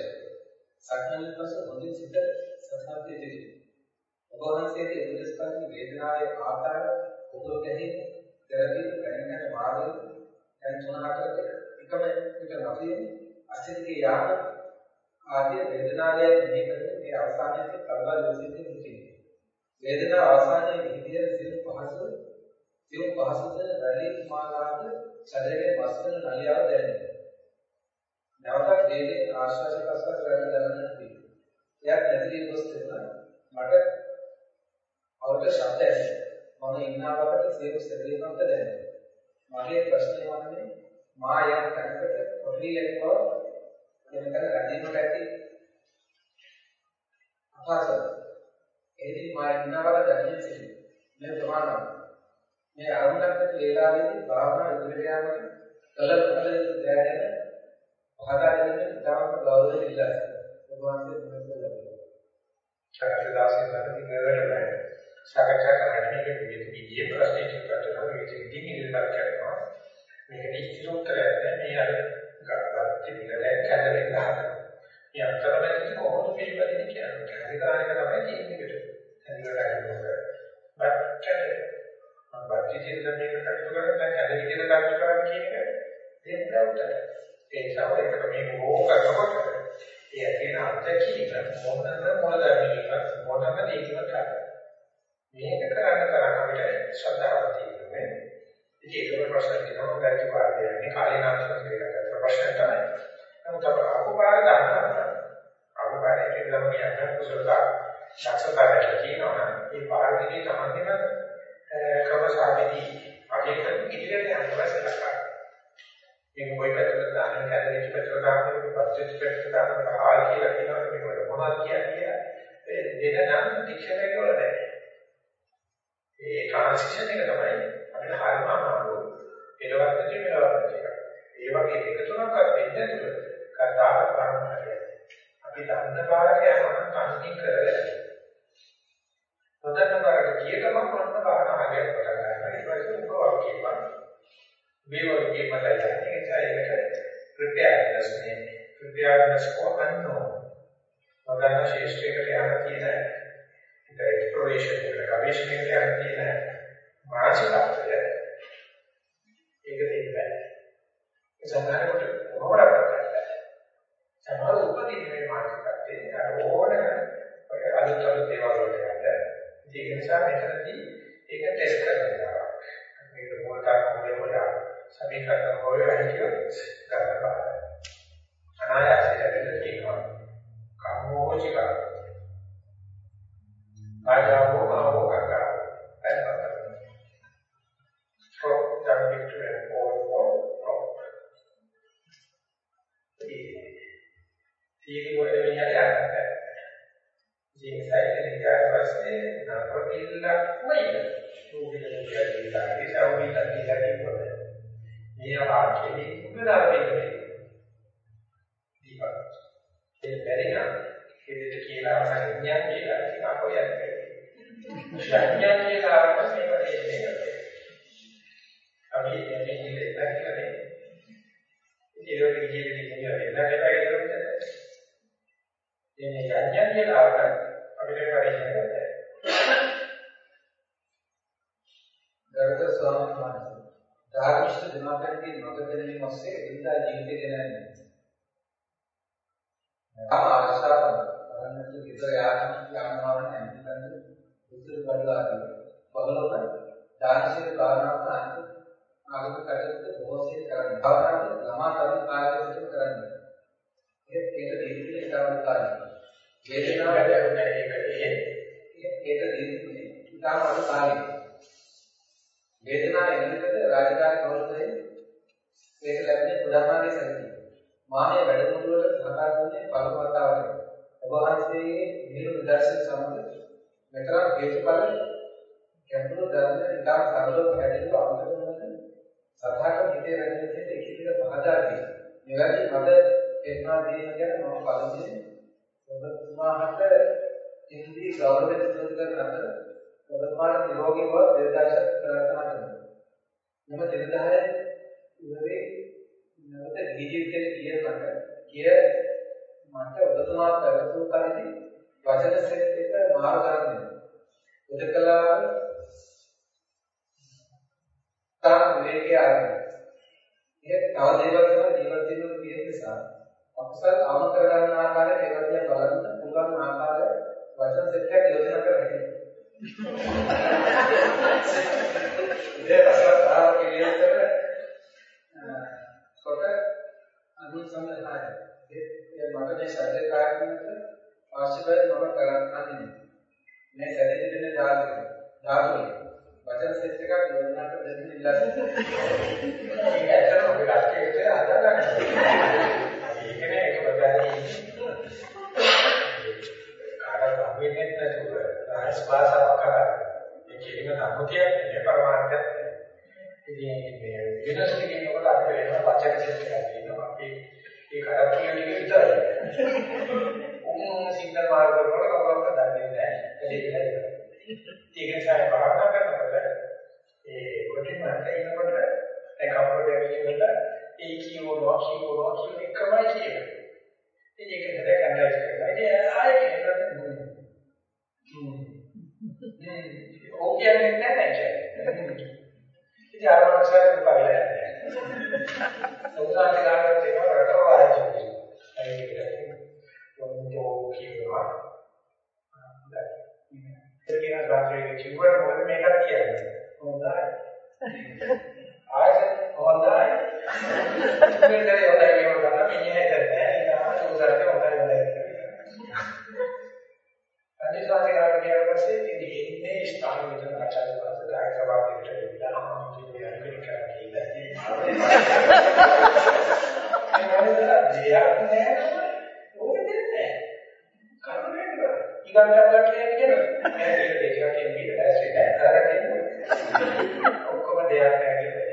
සක්මන් පස හොඳින් සිට සසාපේ දෙවි. ඔබ වහන්සේගේ උදෙස්පාරි වේදනාවේ ආකාර උතුරු ගැහි දෙරදී පැනිකට මාර්ගය දැන් තුන හතරක එකම එක නැතිව අසිතේ යාම ආදී වේදනාවේ මේකද මේ අවසානයේ කලබල වෙසින්නේ මුතියි. වේදනාව අවසානයේ විදියට සිල් පහසු සිල් පහසුද රැලි මාලාද ශරීරයේ වස්තන නලියාව දැනෙනවා. නැවතත් වේදේ ආශ්වාස ප්‍රශ්වාස කරන දැනෙන තියෙනවා. එයක් නැතිලී ගොස් දෙන්න මට අවුට ශබ්ද ඇහෙනවා. මම ඉන්නවට සියලු ශරීරයකට දැනෙනවා. මගේ ප්‍රශ්නේ වන්නේ මා යම් තැනකට පොඩි ලෙක්කෝ එනකල රැඳීමක් ඇති අපහසුයි. එදී මා ඉන්නවට දැනෙන්නේ සිටින. මේ ප්‍රමාණය. මේ අරුණකට වේලාවේදී භාවනා ඉදිරියට යාමට කල කල දැනෙන පහදා දෙන්න ඉතාම ගෞරවයෙන් ඉල්ලා සිටිනවා. ඔබ වහන්සේ මොනවද ලැබෙන්නේ? චක්‍රදාසයන් නැති නේරට සාකච්ඡා කරන්නේ මේක විදිහේ ප්‍රශ්න ටිකකට නම් මේක ඉතින් ඉල්ලපත් කරනවා. මේකට ඉතිරි උත්තරයක් නෑ මේ අර ගත්තත් පිළිගල කැදරෙන්න හදනවා. මේ අතරමැදි කොහොමද පිළිවෙලින් කියන්නේ? කැදරායක තමයි තියෙන්නේ. කැදරායක බත් කැදරේ. මම බත් ඉතින් මේක කටයුතු කරලා දැන් කැදරි කියලා කටයුතු කරා කියන එක දෙන්න උත්තර. ඒ නිසා ඒක මේ ඕක කරනකොට ඒ ඇතින අත්දැකීම මොනම මොන ධර්මයකට මොනම දෙයකට කරන්නේ. මේක කරන්න කරන්න අපිට ශ්‍රද්ධාවක් තියෙනවා. ඉතින් ඒක ප්‍රශ්න තියෙනවා දැක්ක පාඩේ කාලේ නාමයෙන් කියලා ප්‍රශ්න තමයි. නමුත් අප අකුපාර ගන්නවා. අකුපාරයේ කියලා කියන්නේ කුසලතා ශක්ෂතාවයක් තියෙනවා. ඒ පාරදී තමන්ගේම ක්‍රමසාවිදී අගයක ඉදිරියට යනවා සලකනවා. මේ කොයි පැත්තකට දාන්න කැදෙච්ච පැත්තකට දාන්න පස්සේ පැත්තකට දාන්න ආල් කියලා කියනවා මේක මොනවද කියන්නේ ඒ දෙන නම් ඩික්ෂනරි වල නැහැ. ඒ ට්‍රාන්සිෂන් එක තමයි අපිට හරිම අමාරු. එලවත් නැති මෙලවත් නැති එක. ඒ වගේ එක තුනක් වෙන්නේ තුල කතාව කරන්න හරියට. අපි දන්න බාරක යනවා කන්ටි කරලා. නොදන්න බාරක ගිය ගමන් මොන බාරක හරියට පටන් ගන්නවා. ඊට පස්සේ උගව කියපන්. මේ වගේ මතයි යන්නේ ඒකට ප්‍රත්‍යාවදස් නේ. ප්‍රත්‍යාවදස් කොහොමනෝ. නොදන්න ශේෂ්ඨයකට යන තියෙන එක්ස්ප්ලෝරේෂන් එක ගවේෂණයට යන තියෙන මානසිකත්වය ඒක දෙන්න. ඒ සමහරකට කොහොමද කරන්නේ? සමහර උපදින මේ මානසිකත්වයේ අර ඕන අලුත් අලුත් දේවල් වලට ගන්න. ඒක නිසා මෙතනදී ඒක ටෙස්ට් කරනවා. මේක මොකක්ද මොකද සමීකරණ හොයලා හිටියොත් ගන්න බෑ. අනායාසයෙන් ලැබෙන්න තියෙනවා. කම්මෝචිකා ආජාවෝ මාවෝ කරා එතන from jumping to an all all all තීරි වල මෙහාට ඉතින් සයිකල් එක පස්සේ නරකිල්ලක්මයි රූපිකේ කියලා ඉස්සාවි තත්තිලා කිව්වද මේ වාක්‍යෙදී උපදාරෙන්නේ දීපක් ඒ බැරි නම් ඒකට කියලා සංඥා කියලා ඉතින් අපෝ යන්නේ සංඥාවේ කාරණා මේවා දෙන්නේ. අපි මේ ඉන්නේ දැක්කනේ. ඉතින් ඒක විදිහට කියන්නේ වෙනකටයි කරන්නේ. මේ සංඥාවේ කාරණා අපිට කරන්නේ ගරුතර ස්වාමීන් වහන්සේ ධාර්මිෂ්ඨ දෙමාපියන්ගේ මඟදැනීම ඔස්සේ එදිනදා ජීවිතය ගෙනන්නේ. තම ආශාවන් කරන්නට විතර යාම යනවා නම් උතුරු බඩලාදී පහළොව දානශීල කාරණාවට අනිත් ආගමික කටයුතු බොහෝසේ කරන්නේ. අවකාශ ළමා තරුණ කාර්යය සිදු කරන්නේ. ඒත් ඒක දීර්ඝ ඉතාම කාලයි. වේදනාව වැඩුණා ඒක ඒ ඒක දීර්ඝ ඉතාම අඩු කාලෙක. වේදනාව එනකොට රාජකාරී කවුරුදේ ඒක ලැබෙන්නේ ප්‍රධානමගේ සැලකීම. මානව වැඩමුළු වල සහභාගී වුණේ පළමුවතාවට. ඔබ වහන්සේගේ නිරු නිදර්ශන සමග මෙතරම් හේතුඵල ගැඹුරු ධර්ම ඉතාම සරලව පැහැදිලිව අනුගමනය සත්‍යක හිතේ රැඳෙන දෙයට එක එක පහදා දෙන්න. මෙවැනි මද එන්නා දීම ගැන මම පළමුවෙන් ඔබතුමාට ඉන්ද්‍රිය ගෞරවයෙන් සිදු කරන අතර ප්‍රබලමාන නිරෝගී බව දෙදර්ශක ප්‍රාර්ථනා කරනවා. මම දෙදහය ඉවරේ නැවත ජීවිතේ කියනකට කිය මට ඔබතුමා පැවසු පරිදි වචන සෙට් එක මාරු කරන්න. උදකලා තාම විවේකයේ ආරම්භ. ඒ තව දේවල් කරන ජීවත් වෙන්න තියෙන නිසා අකුසල් අවම කරගන්න ආකාරයට ඒවා දිහා බලන්න පුළුවන් ආකාරය වචන සෙට් එකක් යෝජනා කරගන්න. ඒ රසතාව පිළියෙතර කොට අනුන් සම්මතයි. ඒ මට මේ ශරීර කාර්යකට අවශ්‍යයි මම කරන්නේ. මේ ශරීරෙ දෙන ධාතු ධාතු වචන සෙට් එකක් යෝජනා කර දෙන්න ඉල්ලා සිටිනවා. ඒක ඇත්තටම අපි රාජ්‍යයේ විතර හදාගන්න. ඒකනේ ඒක බදාගෙන රහස් භාෂාවක් කරා. ඒ කියන නමුතිය මේ පරමාර්ථය. ඉතින් මේ වෙනස් කියනකොට අපිට වෙන වචන සෙට් එකක් තියෙනවා. අපි ඒ කරා කියන එක විතරයි. උන් සිංගල් මාර්ග වල කවුරුත් දන්නේ නැහැ. ඒක නිසා භාවනා කරනකොට ඒ කොටින් මාර්ගය ඉන්නකොට ඒ කවුරුද කියලා ඒ කියවනවා කියවනවා කියන එකමයි කියන්නේ. ඉතින් ඒක හදලා කන්ඩයිස් කරලා. ඉතින් ආයෙත් කියනවා. ඕක කියන්නේ නැහැ නේද? ඉතින් අර මනසට බලලා. උදාහරණ ගන්න තියෙනවා රටව ආරංචි. ඒක මොන්ටෝ කියනවා. ඒක කියන රාජ්‍යයේ කිව්වට මොකද මේකත් කියන්නේ. හොඳයි. ආයෙත් හොඳයි. මෙතන හොඳයි කියනවා ගන්න මිනිහ හිතන්නේ නැහැ. ඒක උදාහරණ හොඳයි හොඳයි. අනිසාරේ ගන්න කියන පස්සේ ඉතින් එන්නේ ස්ථාන විතර ආචාර්ය වාස දායකවාදීට විලා අනුකම්පාවෙන් අනුකම්ප කරලා කියලා. ඒක දෙයක් නෑ. ඕක දෙන්නේ. කරුණේ ඉගන්ටක් කියන්නේ නෑ ඒක දෙකක් කියන්නේ ඇස්සේ නෑ අර කියන්නේ ඔක්කොම දෙයක් නෑ කියලා.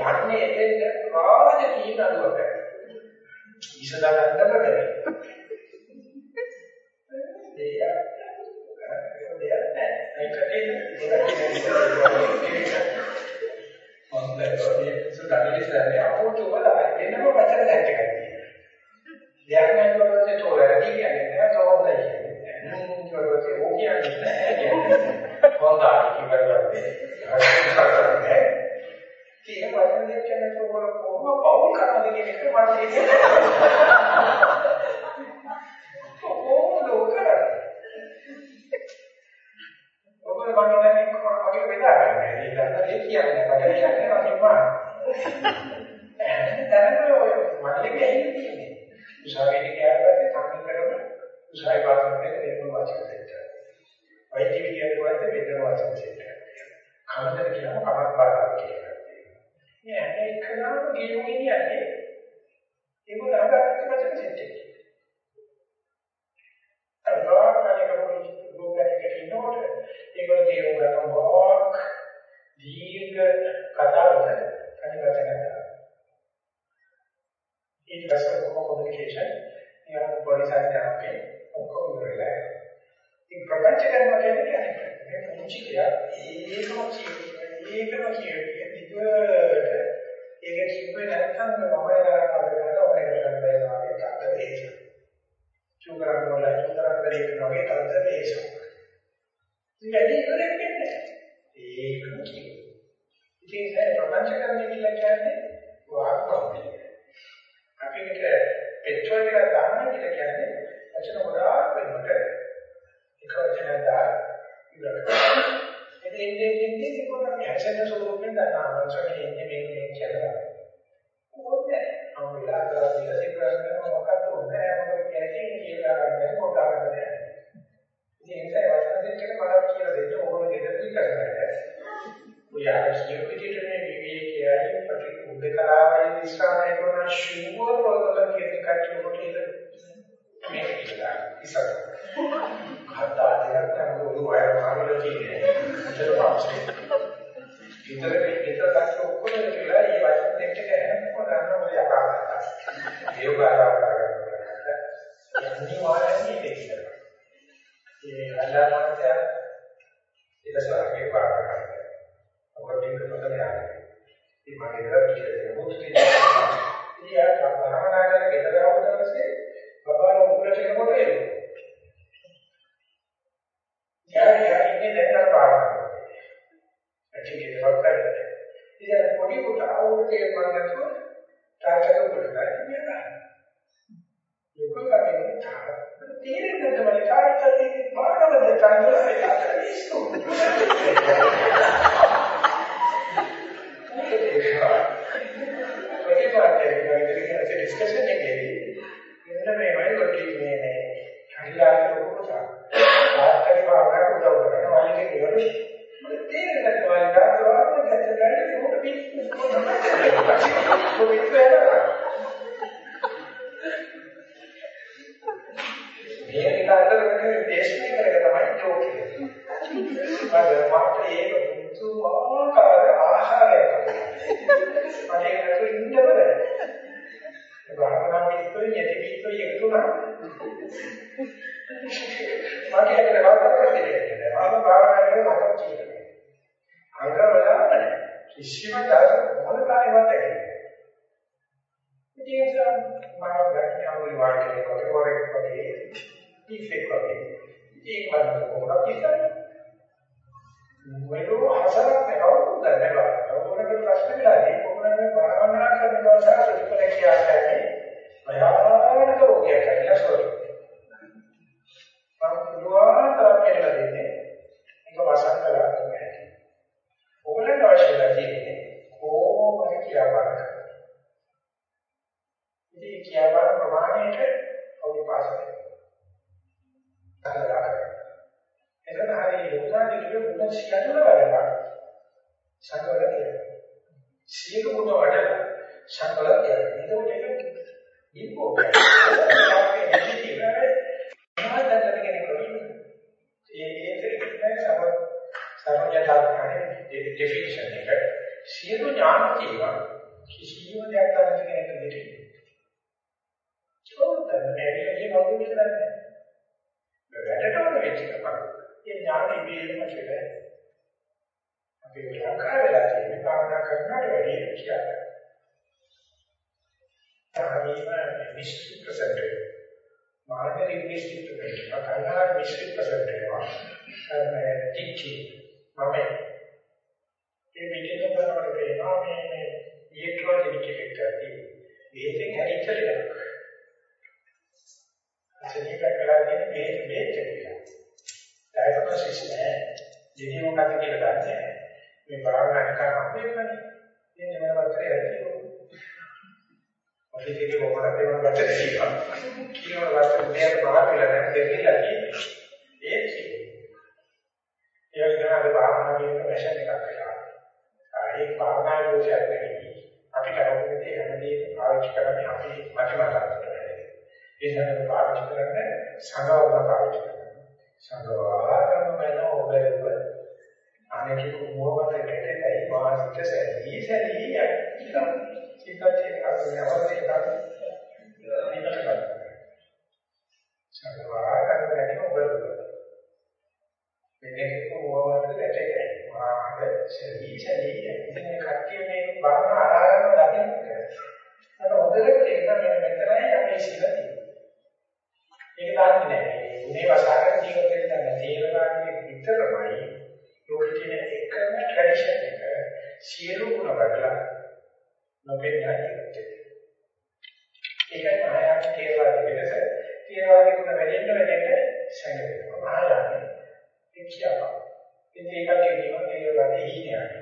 යන්නේ එතෙන් රාජ කීන අදුවට ඉසදා ගන්නම බැහැ. දෙයක් දෙයක් නෑ. ඒකට මොන්දේ සුදානේ ඉස්සරහේ අපෝටු වල එන්නම වචන දැක්ක වයර් මාරුල කියන්නේ. ඒක පාස්සේ. විතර විතර දැක්ක ඔක්කොම කියලා මේ වචන දෙක ගැන කොහොමද ඔය අපාරකට. යෝගාරාම කරගන්න. අනිවාර්යයෙන්ම ඒක ඉස්සරහ. ඒ අල්ලාහ්මත්ය ඉතසාරේ පාර කරන්නේ. ඔබ දෙන්න පොතේ ආන්නේ. ඉතින් මගේ දරපිට දෙනකොට ඉතින් ආ භාවනා කරලා ගෙදර ආවට පස්සේ බබාල උගලට එනකොට එනවා. යා යා ඉන්නේ දැන් භාවනා කරනවා. ඇටිගේ දෙයක් කරන්නේ. ඉතින් පොඩි පුතා ආවොත් ඒ මම නැතුව තාත්තට උගලට ගන්නවා. යොකගන්නේ තාත්තා තේරෙන්නේ නැත්නම් තාත්තගේ බාරවද තංගලා යාට ඉස්සු. ඔය පාඩේ ඩිස්කෂන් එකේදී මෙන්න මේ වගේ කොටි මේ මේ කොහොමද කොහොමද මේ එක අතර වෙන දේශනය කරක තමයි ජෝකේ. මම මාත් ඒක පුදුමාකාර ආහාරයක්. මම ඒක නතු ඉන්න බෑ. භාවනා මිත්‍රයෝ යටි මිත්‍රයෝ එකතුනා. මම ඒකට කතා කරන්නේ නැහැ. මම භාවනා කරන හදක් කියන්නේ. අංගවලම කිසිම දවසක මොන කාර්යවත් නැහැ. ඉතින් ඒක මම ගන්නේ අමුලි වාක්‍යයක් වගේ වරක් වගේ ඉෆෙක් වගේ. ඒක වගේ කොහොමද කියන්නේ? මොකද හසරක් නැවතුම් ගන්නවා. ඔබට ප්‍රශ්න විලාදී කොහොමද භාවනා කරන දවසට ඉස්සර කියන්නේ භයානක රෝගයක් කියලා සෝරි. මම පුදුමාකාර කියලා දෙන්නේ. ඒක වසන් කළා තමයි. ඔයගොල්ලන්ට අවශ්‍යලා තියෙන්නේ කොහොමද කියලා බලන්න. ඉතින් කියා බලන ප්‍රමාණයට ඔවුන් පාසල කරලා එතන හරි ලෝකාදී කියන මුල සියල්ල වැඩලා සංකල්ප කියනවා. සියක මුල වඩලා සංකල්ප කියනවා. ඒකට ඒක ඉක්කෝ. ඒ ඒ සම සමඥතාවකනේ ඩෙෆිනිෂන් එක සියලු ඥාන කියනවා කිසිම දෙයක් අරගෙන කෙනෙක් දෙන්නේ. චෝදන මේ විදිහේ මොකද කියන්නේ? වැඩටම වෙච්ච එකක්. ඒ ඥානෙ ඉබේම කියලා. අපි ලංකාවේ වෙලා තියෙන භාවනා කරනට වැඩි කියලා. තමීම මිස්ටි ප්‍රසන්ට් මාර්ගරි මිස්ටි ප්‍රසන්ට් කන්නාර මිස්ටි ප්‍රසන්ට් වෙනවා. ටිකි මම මේ විදිහට බලනකොට පේනවා මේ මේ ඉලෙක්ට්‍රෝනික ඉෆෙක්ට් එකයි. මේකෙන් හැදිච්ච අසනීප කරලා තියෙන මේ මේ කියලා. ඩයග්නොසිස් නෑ. දෙවියන් මොකක්ද කියලා දන්නේ මේ භාවනා කරන අපේමනේ. ඉතින් මම වත්‍රේ ඇති ඔෆිස් එකේ මොකටද මේ වත්‍රේ තියෙනවා. කියන වත්‍රේ මෙහෙම බාහිර නැහැ දෙවිලා තියෙන්නේ. ඒ කියන්නේ. ඒ වගේම අද භාවනා කියන මැෂන් එකක් වෙලා. ඒක භාවනා යෝජයක් නෙවෙයි. අපි කරන්නේ හැමදේම පාවිච්චි කරන්නේ අපි මතමතාවට. ඒ සඳහන් පාවිච්චි කරන්නේ සංගවන පාවිච්චි කරනවා. සංගවාරම වෙන ඔබෙව අනේක මොහොතේ දෙකයි වාසිත සැදී සැදී යනවා. චිත්තයේ අරයවදී කරන්නේ සංගවාරම වෙන ඔබෙව මේක මොහොතේ දෙකයි වාසිත සැදී සැදී ඉතින් කට්ටිය මේ බාහන ආරම්භ දකින්න. අර හොඳට තේරෙන මෙතනයි අපේ සිල තියෙන්නේ. ඒක දන්නේ නැහැ. මේ වසාරක ජීවිත වෙන තේරවාදී විතරමයි ලෝකේ තියෙන එකම ට්‍රැඩිෂන් එක සියලු ගුණ වලලා නොපෙන්නන ජීවිත. ඒකයි මායාව තේරවාදී වෙනස. තේරවාදී ගුණ වැඩෙන්න වැඩෙන්න සංගතනවා. මායාවේ ඉච්ඡාව. ඉතින් ඒකට කියනවා තේරවාදී හීනයක්.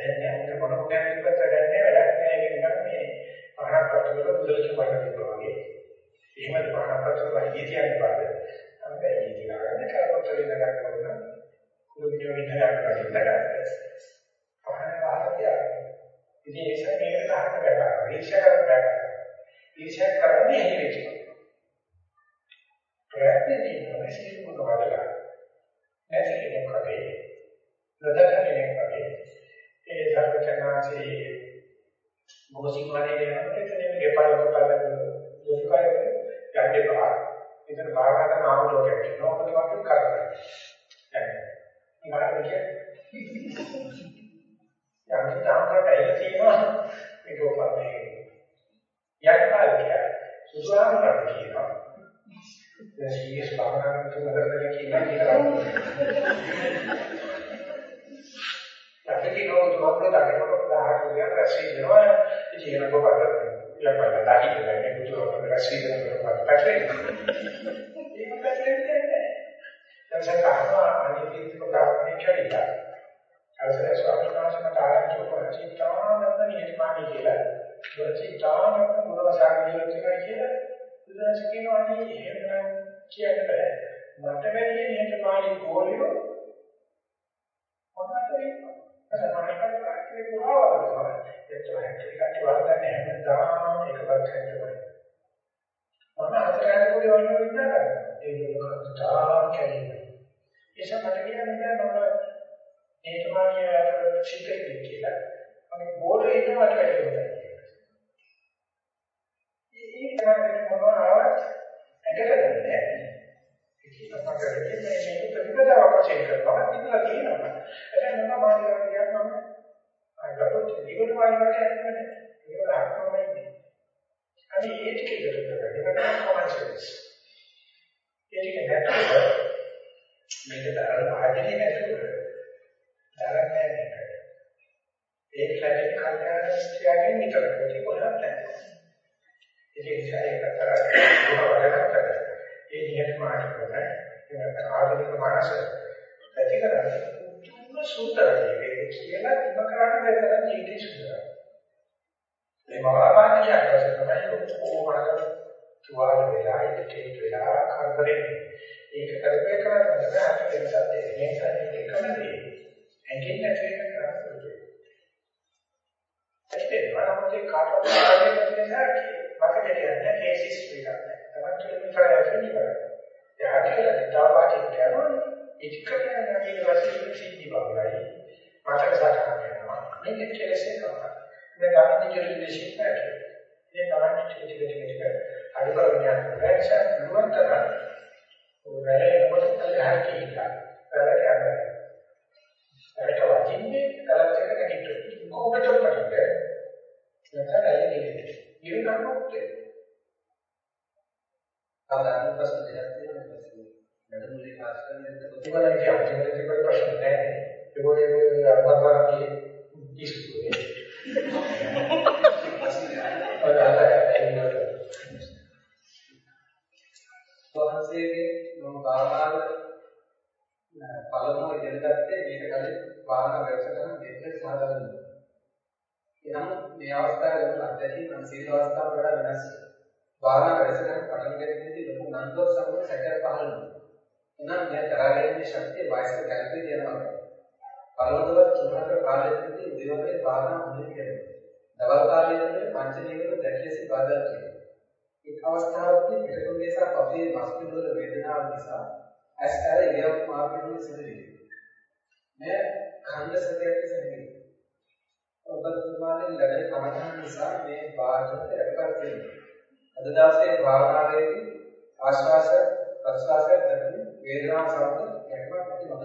දැන් අපිට මොන මොකක්ද කරන්නේ වැඩක් නැහැ කියන මේ පහක් අතවල බුදුරජාණන් වහන්සේ වගේ එහෙමද පහකට වගේ කියන්නේ පාද. අපි ඒ දිගාගෙන කරපොත් වෙන ගන්න ඕන. කුරුමිය විතරක් වගේ ගන්න. පහන වාහකය. ඉතින් ඒක මේකට තාහක බෑ. රීක්ෂා කරන්න බෑ. රීක්ෂා කරන්නේ එහෙම වෙච්ච. ප්‍රයත්නදී මොනසින් මොකද වලලා. නැති කෙනෙක් වගේ. නදක කෙනෙක් වගේ. ඒ සර්වචනාංශී මොසින් වනේ යනකොට එතන ගෙපාරකට බලන දුෂ්කරය යන්න එපා. ඉතින් භාවනා කරන ආම ලෝකයක් ඉන්නවා. ඔබට වගේ කරගන්න. දැන් ඉවරද කියන්නේ? යම් තාමකට ඇවිල්ලා තියෙනවා මේක ඔපන්නේ. යක්කාලිය සුසාරකට කියනවා. දැන් සීස් භාවනා කරන තුනකට කියනවා කියලා. අපිට නෝ තුවක්ල දාගෙන දාහට ගියා රැසී දෙනවා. ඉතින් ඒක කොහොමද? යපල දාහින්නේ බුදුරජාණන් රැසී දෙනවා පැටලෙන්නේ. ඒක පැටලෙන්නේ නැහැ. දැන් සකහනවා අනිත්‍ය ප්‍රකාශනය කරිලා. අවසරයි ස්වාමීන් වහන්සේ මට ආරංචි කරලා චිත්තානන්ද නිර්මාණය කියලා. ඒ චිත්තානන්ද මුලවසාරි ජීවිතය කියලා. බුදුරජාණන් කියනවා නේ එහෙම කියන්න බෑ. මට වැඩි නිර්මාණය ගෝලියෝ මොනවද වෙන්නේ? සමාජික ප්‍රාක්‍රිය පුරාවනවා. ඒක හැකියාවට වර්ධනය හැමදාම එකපත් කරනවා. මම අතරට පොඩි වන්න විඳා ගන්නවා. ඒක කතා කැලේ. ඒක මට කියන්නේ මම ඒකමානිය අතර සිද්ධෙන්නේ කියලා. අනේ බෝලේ ඉන්නවට වැඩි හොඳයි. ඒ කරන්නේ මොනවාවත් ඇඟට ගන්නෑ. ඒක අපකට කියන්නේ මේ ප්‍රතිපදාව වශයෙන් කරනවා ඉතලා තියෙනවා. ඒක නම් මානසික කියන්නම අයකට ඉගෙන ගන්නවට යන්නේ. ඒක හක්කමයි. අනේ ඒ ටික ඉගෙන ගන්න. ඒක තමයි common sense. ඒ ටික නැත්නම් මේක දරන ආධිනේ නැතුව දරන්නේ නැහැ. ඒක ලැබෙන කල්යාණස්ත්‍යයෙන් විතර ප්‍රතිකොලක් නැහැ. ඒක නිසා ඒක කරන්නේ ඒ නිහතමානී කරන ඒ ආධුනික මානස ඇති කරන්නේ තුන සූත්‍රය මේ කියලා ඉම කරන්න බැහැ ජීවිතේ සූත්‍රය. මේ මහාපාණ කියන්නේ තමයි කොහොමද තුවාල වෙලා ඉතිට වෙලා කරදරේ ඒක කරපේ කරන්නේ නැහැ අපිට ඒක දෙන්නේ නැහැ එකම දේ. ඇඟෙන් නැති වෙන කරන්නේ. ඒකේ වරමතේ කාටවත් ආරම්භ කරන්නේ නැහැ. මට කියන්නේ කේසිස් විතරයි. තමයි කිලෝමීටර ඇතුළේ ඉවරයි. එයා කියලා හිතාපාටින් කරනෝනේ. ඒක කියන්නේ ඊට පස්සේ සිද්ධි බවයි. මතක සටහන් වෙනවා. මේක කෙලෙසේ කරනවා. මේ ගන්න කෙලෙස් දෙසින් නැහැ. මේ තමයි ටික ටික ටික ටික අඩු කරගෙන යන ප්‍රයත්න පුළුවන් තරම් වැඩේ කොට කල්හර කියලා. වැඩ කරනවා. වැඩ වදින්නේ කලකට නැගිටින්න. කොහොමද කරන්නේ? නැත්නම් ඇයි කියන්නේ? ඉරි කරනකොට සාමාන්‍ය ප්‍රශ්න දෙකක් තියෙනවා. වැඩමුළුවේ පාස් කරන්නේ ඉතින් ඒක අන්තිමට තිබෙන ප්‍රශ්න නැහැ. ඒගොල්ලෝ අමතරකේ ඉස්තුවේ. වහන්සේගේ මම භාවනාව පළමුව ඉගෙන ගත්තේ මේක කලින් භාවනා වැඩසටහන දෙකක් සාධාරණ. එනම් මේ අවස්ථාවේ ලැබුණ අත්දැකීම් නම් සීල අවස්ථාවට වඩා වෙනස්. භාවනා වැඩසටහන පටන් ගැනීමේදී ලොකු නන්දොත් සමග සැකයක් පහළ වෙනවා. එනම් මේ තරගයේ ශක්තිය වයසක ගැළපී දෙනවා. පළමුව තුනක කාලයකදී උදේවගේ භාවනා මුලින් කරනවා. දවල් කාලයේදී පංච නීවර දැකියසි බාධා කරනවා. එක් අවස්ථාවකදී පිටුම් නිසා පපුවේ මස් පිළිවෙල වේදනාව නිසා ඇස් ඇර ඉරියව් මාර්ගයෙන් සිදුවේ. මෙය ඛණ්ඩ සතියක් සිදුවේ. ඔබතුමාගේ ලැබෙන කමඨාන නිසා මේ බාධක යටපත් වෙනවා. අද දවසේ භාවනාවේදී ආශ්වාස ප්‍රශ්වාසය දැකීම වේදනාව සමග යටපත් ඇති මොකද?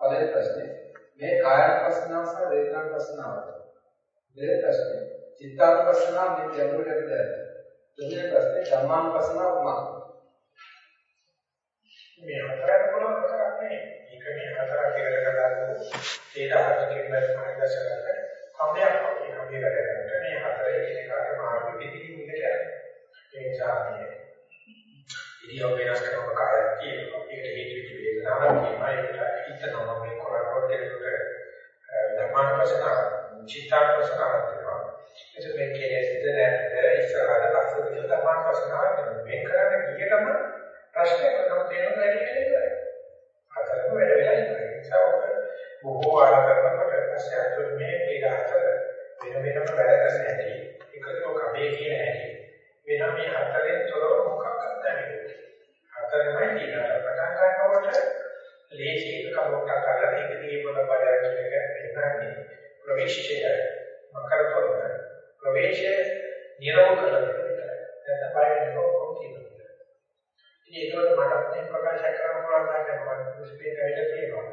පළවෙනි ප්‍රශ්නේ මේ කායපස්සනාව සහ වේදනාපස්සනාව. දෙවෙනි ප්‍රශ්නේ චිත්තාපස්සනාව මේ ගැඹුරට ඇතුළත් තුන්වෙනි ප්‍රශ්නේ ධම්මානුපස්සනාව කුමක්ද? මේ හතරක් පුළුවන් හතරක් නෙවෙයි. ඒක මේ හතරක් එකට කරලා ඒක හතර කියන මාර්ගදර්ශකයකට කම්බයක් වගේ කම්බිය කරගෙන මේ හතර එකිනෙකාට මාර්ග විදිහින් ඉඳලා යනවා. ඒ නිසා මේ ඉරියව් වෙනස් කරන කාර්යයක් තියෙනවා. ඒකට හේතු වෙච්ච වේදනාවක් තියෙනවා. ඒකට හිතනවා මේ කරකවල කෙරෙකට ධර්මානුපස්සනාව, චිත්තානුපස්සනාව තියෙනවා. ඒක මේ කෙලෙස්ද නැද්ද ඉස්සරහට පස්සට කියලා ධර්මානුපස්සනාව කරනවා. මේ කරන්න ගිය ගමන් ප්‍රශ්නයක් කරනවා තේරුම් ගන්න ඉවරයි. හතරම වැඩ වෙලා ඉවරයි. ඒ නිසා ඔබ බොහෝ වාර කරනකොට පස්සේ අතුරු මේ පීඩ හතර වෙන වෙනම වැඩ කරන හැටි, එකතු කපේ කියන හැටි. වෙන මේ හතරෙන් තොරව මොකක්වත් නැහැ. හතරමයි තියෙනවා. පටන් ගන්නකොට ලේසි එක කවුරුක් කරලා ඒක දිගේ මොන බලයක් කියන එක පෙන්නන්නේ. ප්‍රවේශය මකරතොල ප්‍රවේශය නිරෝධ කරලා නැත්නම් බය වෙනකොට ඉතින් ඒකට මට මේ ප්‍රකාශ කරන්න පුළුවන් නම් මම මුස්ලිම් කවිලා කියනවා.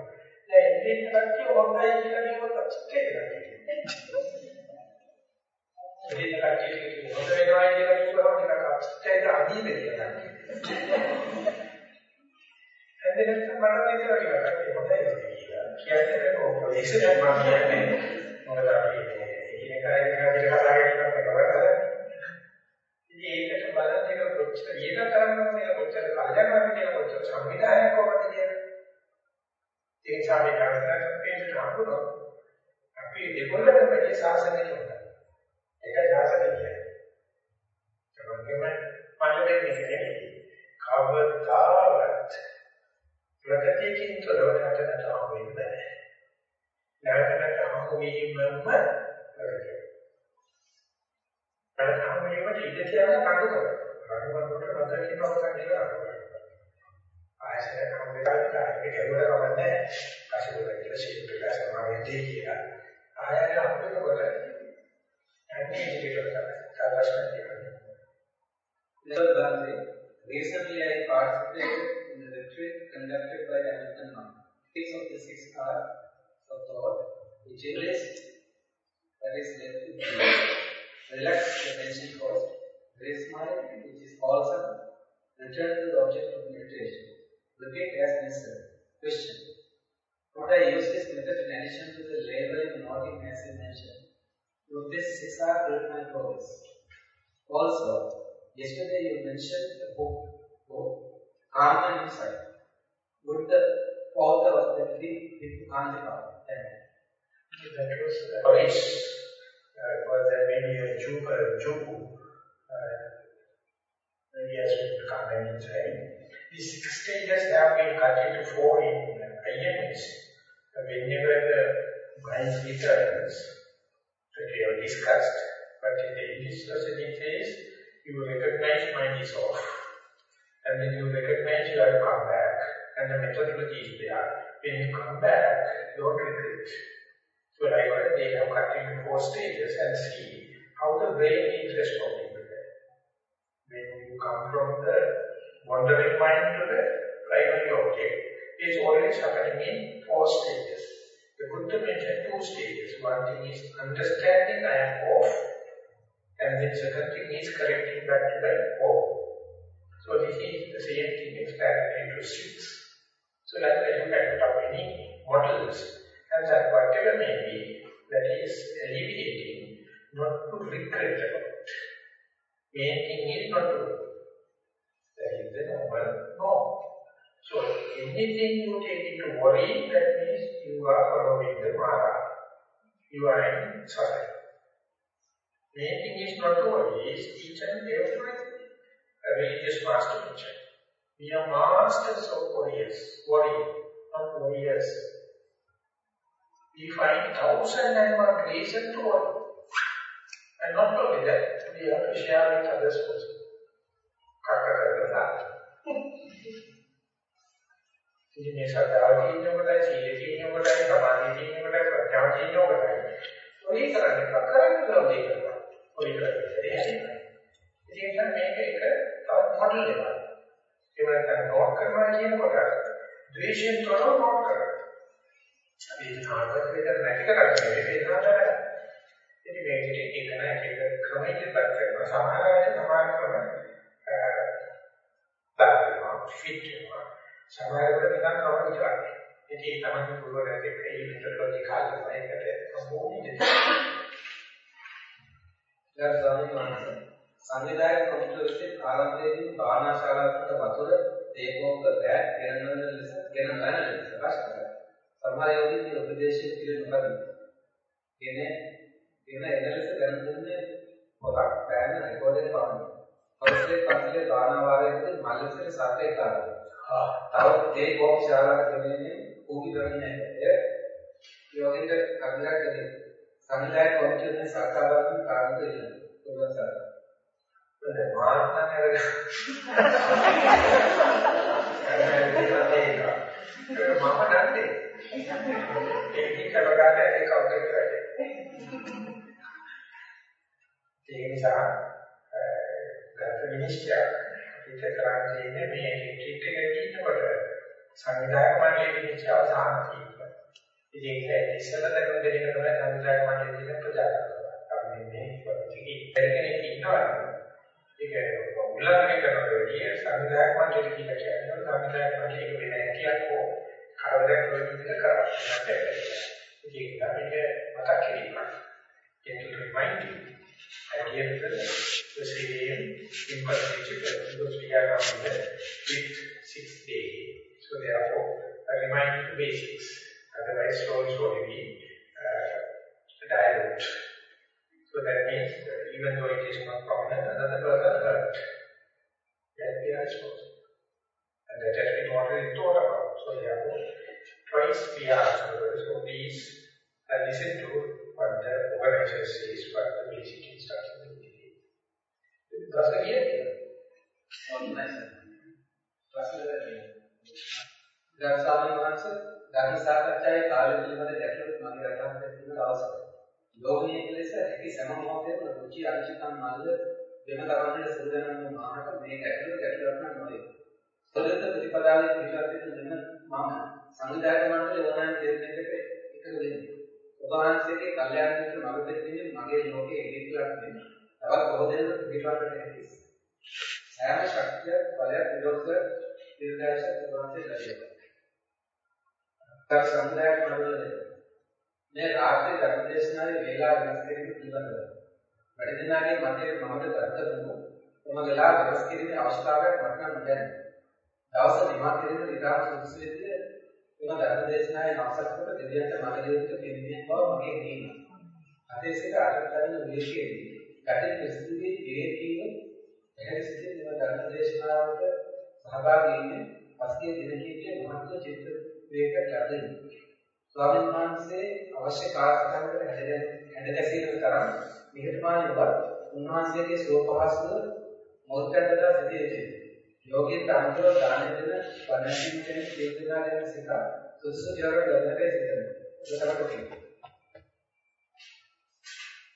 දැන් ඉතින් කට්ටිය හොඳයි කියලා කියනකොට චිත්තේ ගන්නවා. ඉතින් කට්ටිය හොඳ වෙනවා කියලා කියනකොට නිකන් චිත්තේ අදීද කියලා. එතන මම කියලා කියනවා හොඳයි කියලා. කියන්නේ කොහොමද? මම කියන්නේ මොකද අපි එකිනෙකා එකිනෙකාට කතා කරනකොට කරන්නේ. ඉතින් ඒකට බලන්න එක කොච්චර ඊට කරන්නේ කියලා කොච්චර කල්යනාද කියලා කොච්චර සංවිධානයක් කොහොමද කියලා. ඒ සාමි කරකට පේන්න හම්බුනොත් අපි දෙකොල්ලම වැඩි සාසනය හොඳයි. ඒකයි සාසනය කියන්නේ. ඒකම පළවෙනි කියන්නේ කවදාවත් ප්‍රගතියකින් තොරව හටගන්න හම්බෙන්නේ නැහැ. නැවතත් හමු වීමම කරගන්න. ප්‍රථම වීමට ඉඩ තියන කඩු කර. කඩුවකට මත කියන අවසන් එක අරගෙන. ආයතන කම්බේකට ඒක ගැඹුර කවන්නේ අසිරුල කියලා ශීලක සමාවෙදී කියලා. ආයතන අපිටකොට ඇන්නේ ඉතිරියට කරවස්න කියනවා. Nevertheless, recently I participated in a retreat conducted by Hamilton Monk. Six of the six are of thought, which is that is left to relax the tension first, raise mind, which is wholesome, return to the object of meditation, repeat as necessary. Question. Could I use this method in addition to the labeling and noting as you mentioned? Would this six help my progress? Also, yesterday you mentioned the book, book Calm and Insight. Would the author of that be Bhikkhu Kanjika? That was uh, Paris. Uh, was that maybe a Jew, uh, Juku. Uh, maybe as we come and say. These six stages have been cut into four in uh, IMS. Uh, whenever the mind returns, that we have discussed, but in the English it says, you recognize mind is off. And then you recognize you have come back. And the methodology is there. When you come back, don't regret. So likewise, they have into four stages and see how the brain is responding to that. When you come from the wandering mind to the primary object, it's always happening in four stages. The Buddha mentioned two stages. One thing is understanding I am off, second thing is correcting back to the off. So this is the same thing expanded into six. So likewise, you can up any models and that whatever may be, that is alleviating, not to regret about. Main thing is not to That is the normal norm. So anything you take into worry, that means you are following the Mara. You are in suffering Main thing is not to worry, is each and every religious master mentioned. We are masters of warriors, worry, not warriors. We find thousand and one reason to worry. And not only that, we have to share with others also. කක්ක ඉතින් මේ ශ්‍රද්ධාව කියන කොටයි, සීල කියන කොටයි, සමාධිය කියන කොටයි, ප්‍රඥාව කියන කොටයි. ඔය කරන්නේ කරන්නේ ගෞරවය කරනවා. ඔය කරන්නේ එහෙමයි. ඉතින් මේක එක තවත් මොඩල් එකක්. ඒ වෙනකන් නෝට් කරනවා කියනකොට ද්වේෂයෙන් තොරව නෝට් කරනවා. අපි ආකාර වේද නැති කරන්නේ වේදනාවට. ඉතින් මේකට එක නෑ එක ක්‍රමයකට කරනවා. සමහර අය සමහර ක්‍රම බලනවා ෆිට වෙනවා. සමහරවිට නිකන් කවර විතරයි. ඉතින් ඒ තමයි පුරවැසියෙක් ඒ විතරලෝදී කාලේ ඒකට සම්පූර්ණ ඉඳී. ගරු ස්වාමීන් වහන්සේ සංවිධායක කොමිටුවේ ආරම්භයේදී භාවනා ශාලාවකට වතුර තේකෝක බෑ ගෙනන ලෙස ගෙනන ලෙස ප්‍රකාශ කළා. සමහර යෝගී උපදේශය පිළිගන්න නොකරන. ගෙන ගෙන එන ලෙස ගණන් දුන්නේ පොතක් පෑන රෙකෝඩර් පමණයි. අවශ්‍ය පස්සේ භාවනා වාරයේදී මල්ලසේ සත්‍ය කරා. තව තේකෝක ශාලාවකට ගෙනෙන්නේ ඌකි කරන්නේ නැහැ. යෝගින්ද අගලකට සංවිධායක කොමිටුවේ සාකච්ඡාවක් කාරණා දෙන්න. මාත්මන අරගෙන මම නැත්තේ ඒක කරගන්න ඒක කවුද කරන්නේ ඒක නිසා ගත විනිශ්චය හිත කරන්නේ මේ රිට්‍රීට් එකේ ඉන්නකොට සංවිධායක මණ්ඩලයේ ඉච්ච අවසාන තියෙනවා. ඉතින් ඒක ඉස්සෙල්ලා දැනුම් දෙන්න තමයි සංවිධායක මණ්ඩලයේ තියෙන ප්‍රජාතන්ත්‍රය. අපි මේ ඉතින් කෙනෙක් ඉන්නවා. ඒක උල්ලංඝනය කරනකොට වැඩිය සංවිධායක මණ්ඩලයේ කියලා කියන්නේ සංවිධායක මණ්ඩලයේ වෙන හැකියාවක් හෝ කරදරයක් වලින් විතර කරන්නේ. ඉතින් ඒක මතක් කිරීමක්. Can you remind you at the end of the Brazilian infrastructure because we are on the fifth, sixth day. So therefore, I remind you the basics. Otherwise also will be uh, dilute. So that means that even though it is not prominent, another person hurt. That we are responsible. And that has been already thought about. So therefore, twice we are responsible. So these uh, listened to what the organizer says, what the basic instruction is. Does it hear? Oh, nice. Does it? ගරු ස්වාමීන් වහන්සේ ධර්ම සාකච්ඡාවේ කාලය පිළිබඳ ගැටලුවක් මගේ රටාවට තියෙන අවශ්‍යයි. ලෝකීය ලෙස හැකි සෑම මොහොතේම රුචි අරුචිකම් මාර්ග වෙන තරමට සූදානම් වූ මානක මේ ගැටලුව ගැටලුවක් නම් නොවේ. සොලිත ප්‍රතිපදාවේ පිළිපදිත දෙන මම සංවිධායක මණ්ඩලයේ ඕනෑම තීරණයකට එකතු වෙන්නේ. ඔබ වහන්සේගේ කල්යාණ මිත්‍ර මඟ දෙන්නේ මගේ ලෝකයේ ඉදිරියට වෙන්නේ. තවත් බොහෝ දෙනෙක් පිටවන්නට හැකි. සෑම ශක්තිය බලයක් විරෝධ නිර්දේශ කරනවාසේ ලැබෙනවා. තර සම්ප්‍රදාය මණ්ඩලය මේ රාත්‍රී ධර්මදේශනාවේ වේලාව වෙනස් කිරීම පිළිබඳව වැඩි දිනාගේ මතයේ මමද දත්තතුමු තම වේලාව වෙනස් කිරීමේ අවශ්‍යතාවයක් මට නම් දැනෙනවා. දවස නිමා කිරීම විතරක් සුදුසු වෙද්දී එම ධර්මදේශනාවේ අවසන් කොට දෙවියන්ට මගේ ජීවිත පිළිමින් බව මගේ දීම. අතේ සිට අරතරන විශේෂයේදී ගැටේ ප්‍රසිද්ධියේ හේතුව එහි සිටින මේ ධර්ම දේශනාවට සහභාගී වෙන්නේ පස්සේ දින කීපයේ මහත්ව චිත්ත වේග ලැබෙනවා. ස්වාමීන් වහන්සේ අවශ්‍ය කාර්යයන්කට හැඩගැසීමේ තරම් නිහතමානීව උන්වහන්සේගේ සුවපහසුව මොහොතකට සිටී යුතුයි. යෝගීත් අන්තව දාන දෙන වනසින් කෙනෙක් චේතනා ගැන සිත සුසු ජර ගන්නට සිටිනවා. ඒක තමයි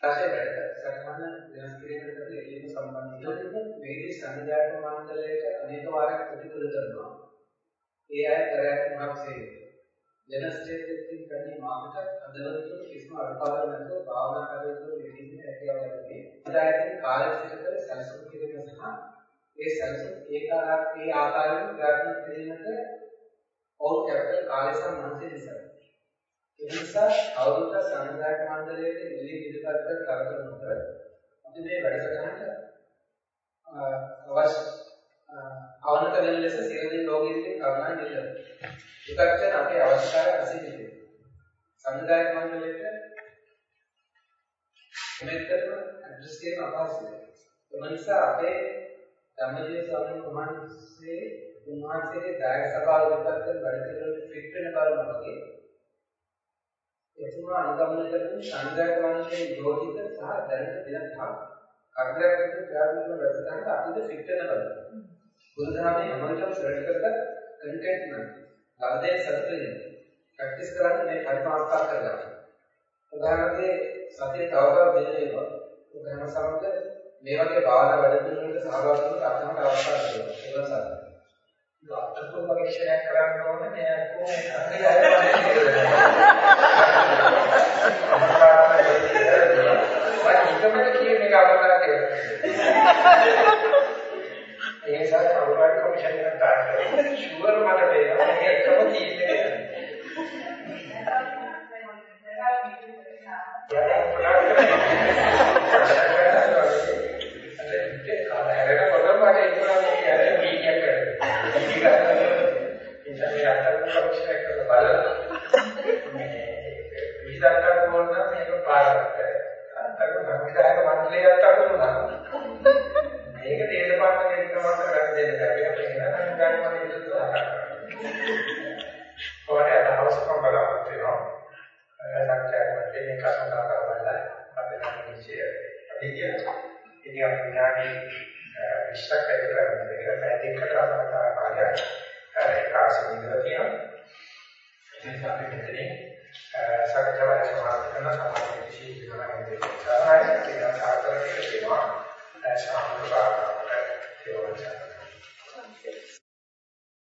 ඊපස්සේ වැඩ සටහන වෙනස් කිරීමකට එළියම සම්බන්ධ මේදී සංවිධායක මණ්ඩලයට අනේක වාරයක් ප්‍රතිකූල කරනවා. ඒ අය කරයක් මහක්සේ වෙනස් දෙයකින් කන්නේ මාකට අදවතුන් කිසිම අඩපාඩු නැතුව භාවනා කරලා ඉඳින්න හැකියාව ලැබෙන්නේ. ඉදායකින් කාලය සිට කර සැලසුම් කිරීම සහ ඒ සැලසුම් ඒකාකාර ඒ ආකාරයෙන් ක්‍රියාත්මක කිරීමට ඔවුන් කැපකල් කාලය සහ මනස නිසා ඒ නිසා අවුරුද්ද සංවිධායක මණ්ඩලයේ නිලි ඉදිරිපත් කර කරදර නොකර අපි මේ වැඩසටහනට අවශ්‍ය අවනත වෙන ලෙස සියලු ලෝකීයකින් කරුණා නිලන. ඒකත් අපේ අවශ්‍යතාවය අසිතියි. සංවිධායක මණ්ඩලයට මෙතන ඇඩ්‍රස් කියන අපහසුයි. ඒ නිසා අපේ ධම්මජීව ස්වාමීන් වහන්සේ උන්වහන්සේගේ දායක සභාව ඉදිරිපත් කරන වැඩ පිළිවෙලට ෆිට වෙන බව මගේ එතුමා අනුගමනය කරන සංඝයාක වංශයේ යෝජිත සහ දැනට දිනක් කරදරයක් විදිහට ක්‍රියාත්මක වන වැඩසටහනට අපිට ෆිට වෙන බව. බුදුදහමේ හැමෝටම සරල කරගත් කන්ටෙන්ට් නම්. ලබදේ සත්‍යෙන්නේ. ප්‍රැක්ටිස් කරන්න මේ පරිපාලකා කරගන්න. උදාහරණයක් සතිය තව තවත් දෙන ඒවා. උදාහරණ සමග මේ වගේ භාවනා වැඩ පිළිවෙලකට සහභාගී වෙන්න අපහසුතාවක් අවස්ථාවක් තියෙනවා. ඒක සත්‍යයි. අත්කෝ පරීක්ෂණයක් කරන්න ඕනේ නෑ කොහේ අංගය කියන එක අවබෝධ කරගන්න. ඒ නිසා කවුරුහරි කොමිෂන් එකක් දාන්න. ෂුවර් මට වෙනවා මේකම තියෙන්නේ. යා කාලයකට පොඩ්ඩක් මට ඉන්නවා මේ වීඩියෝ කරලා. ඉතින් අතට කොමිෂන් එක බලලා මේ විහිදන්න ඕන නම් මේක පාරක් අතට සංවිධායක මණ්ඩලයට අතුරුනා මේක දේශපාලන කෙනෙක්ට මට ගන්න දෙන්න බැහැ අපි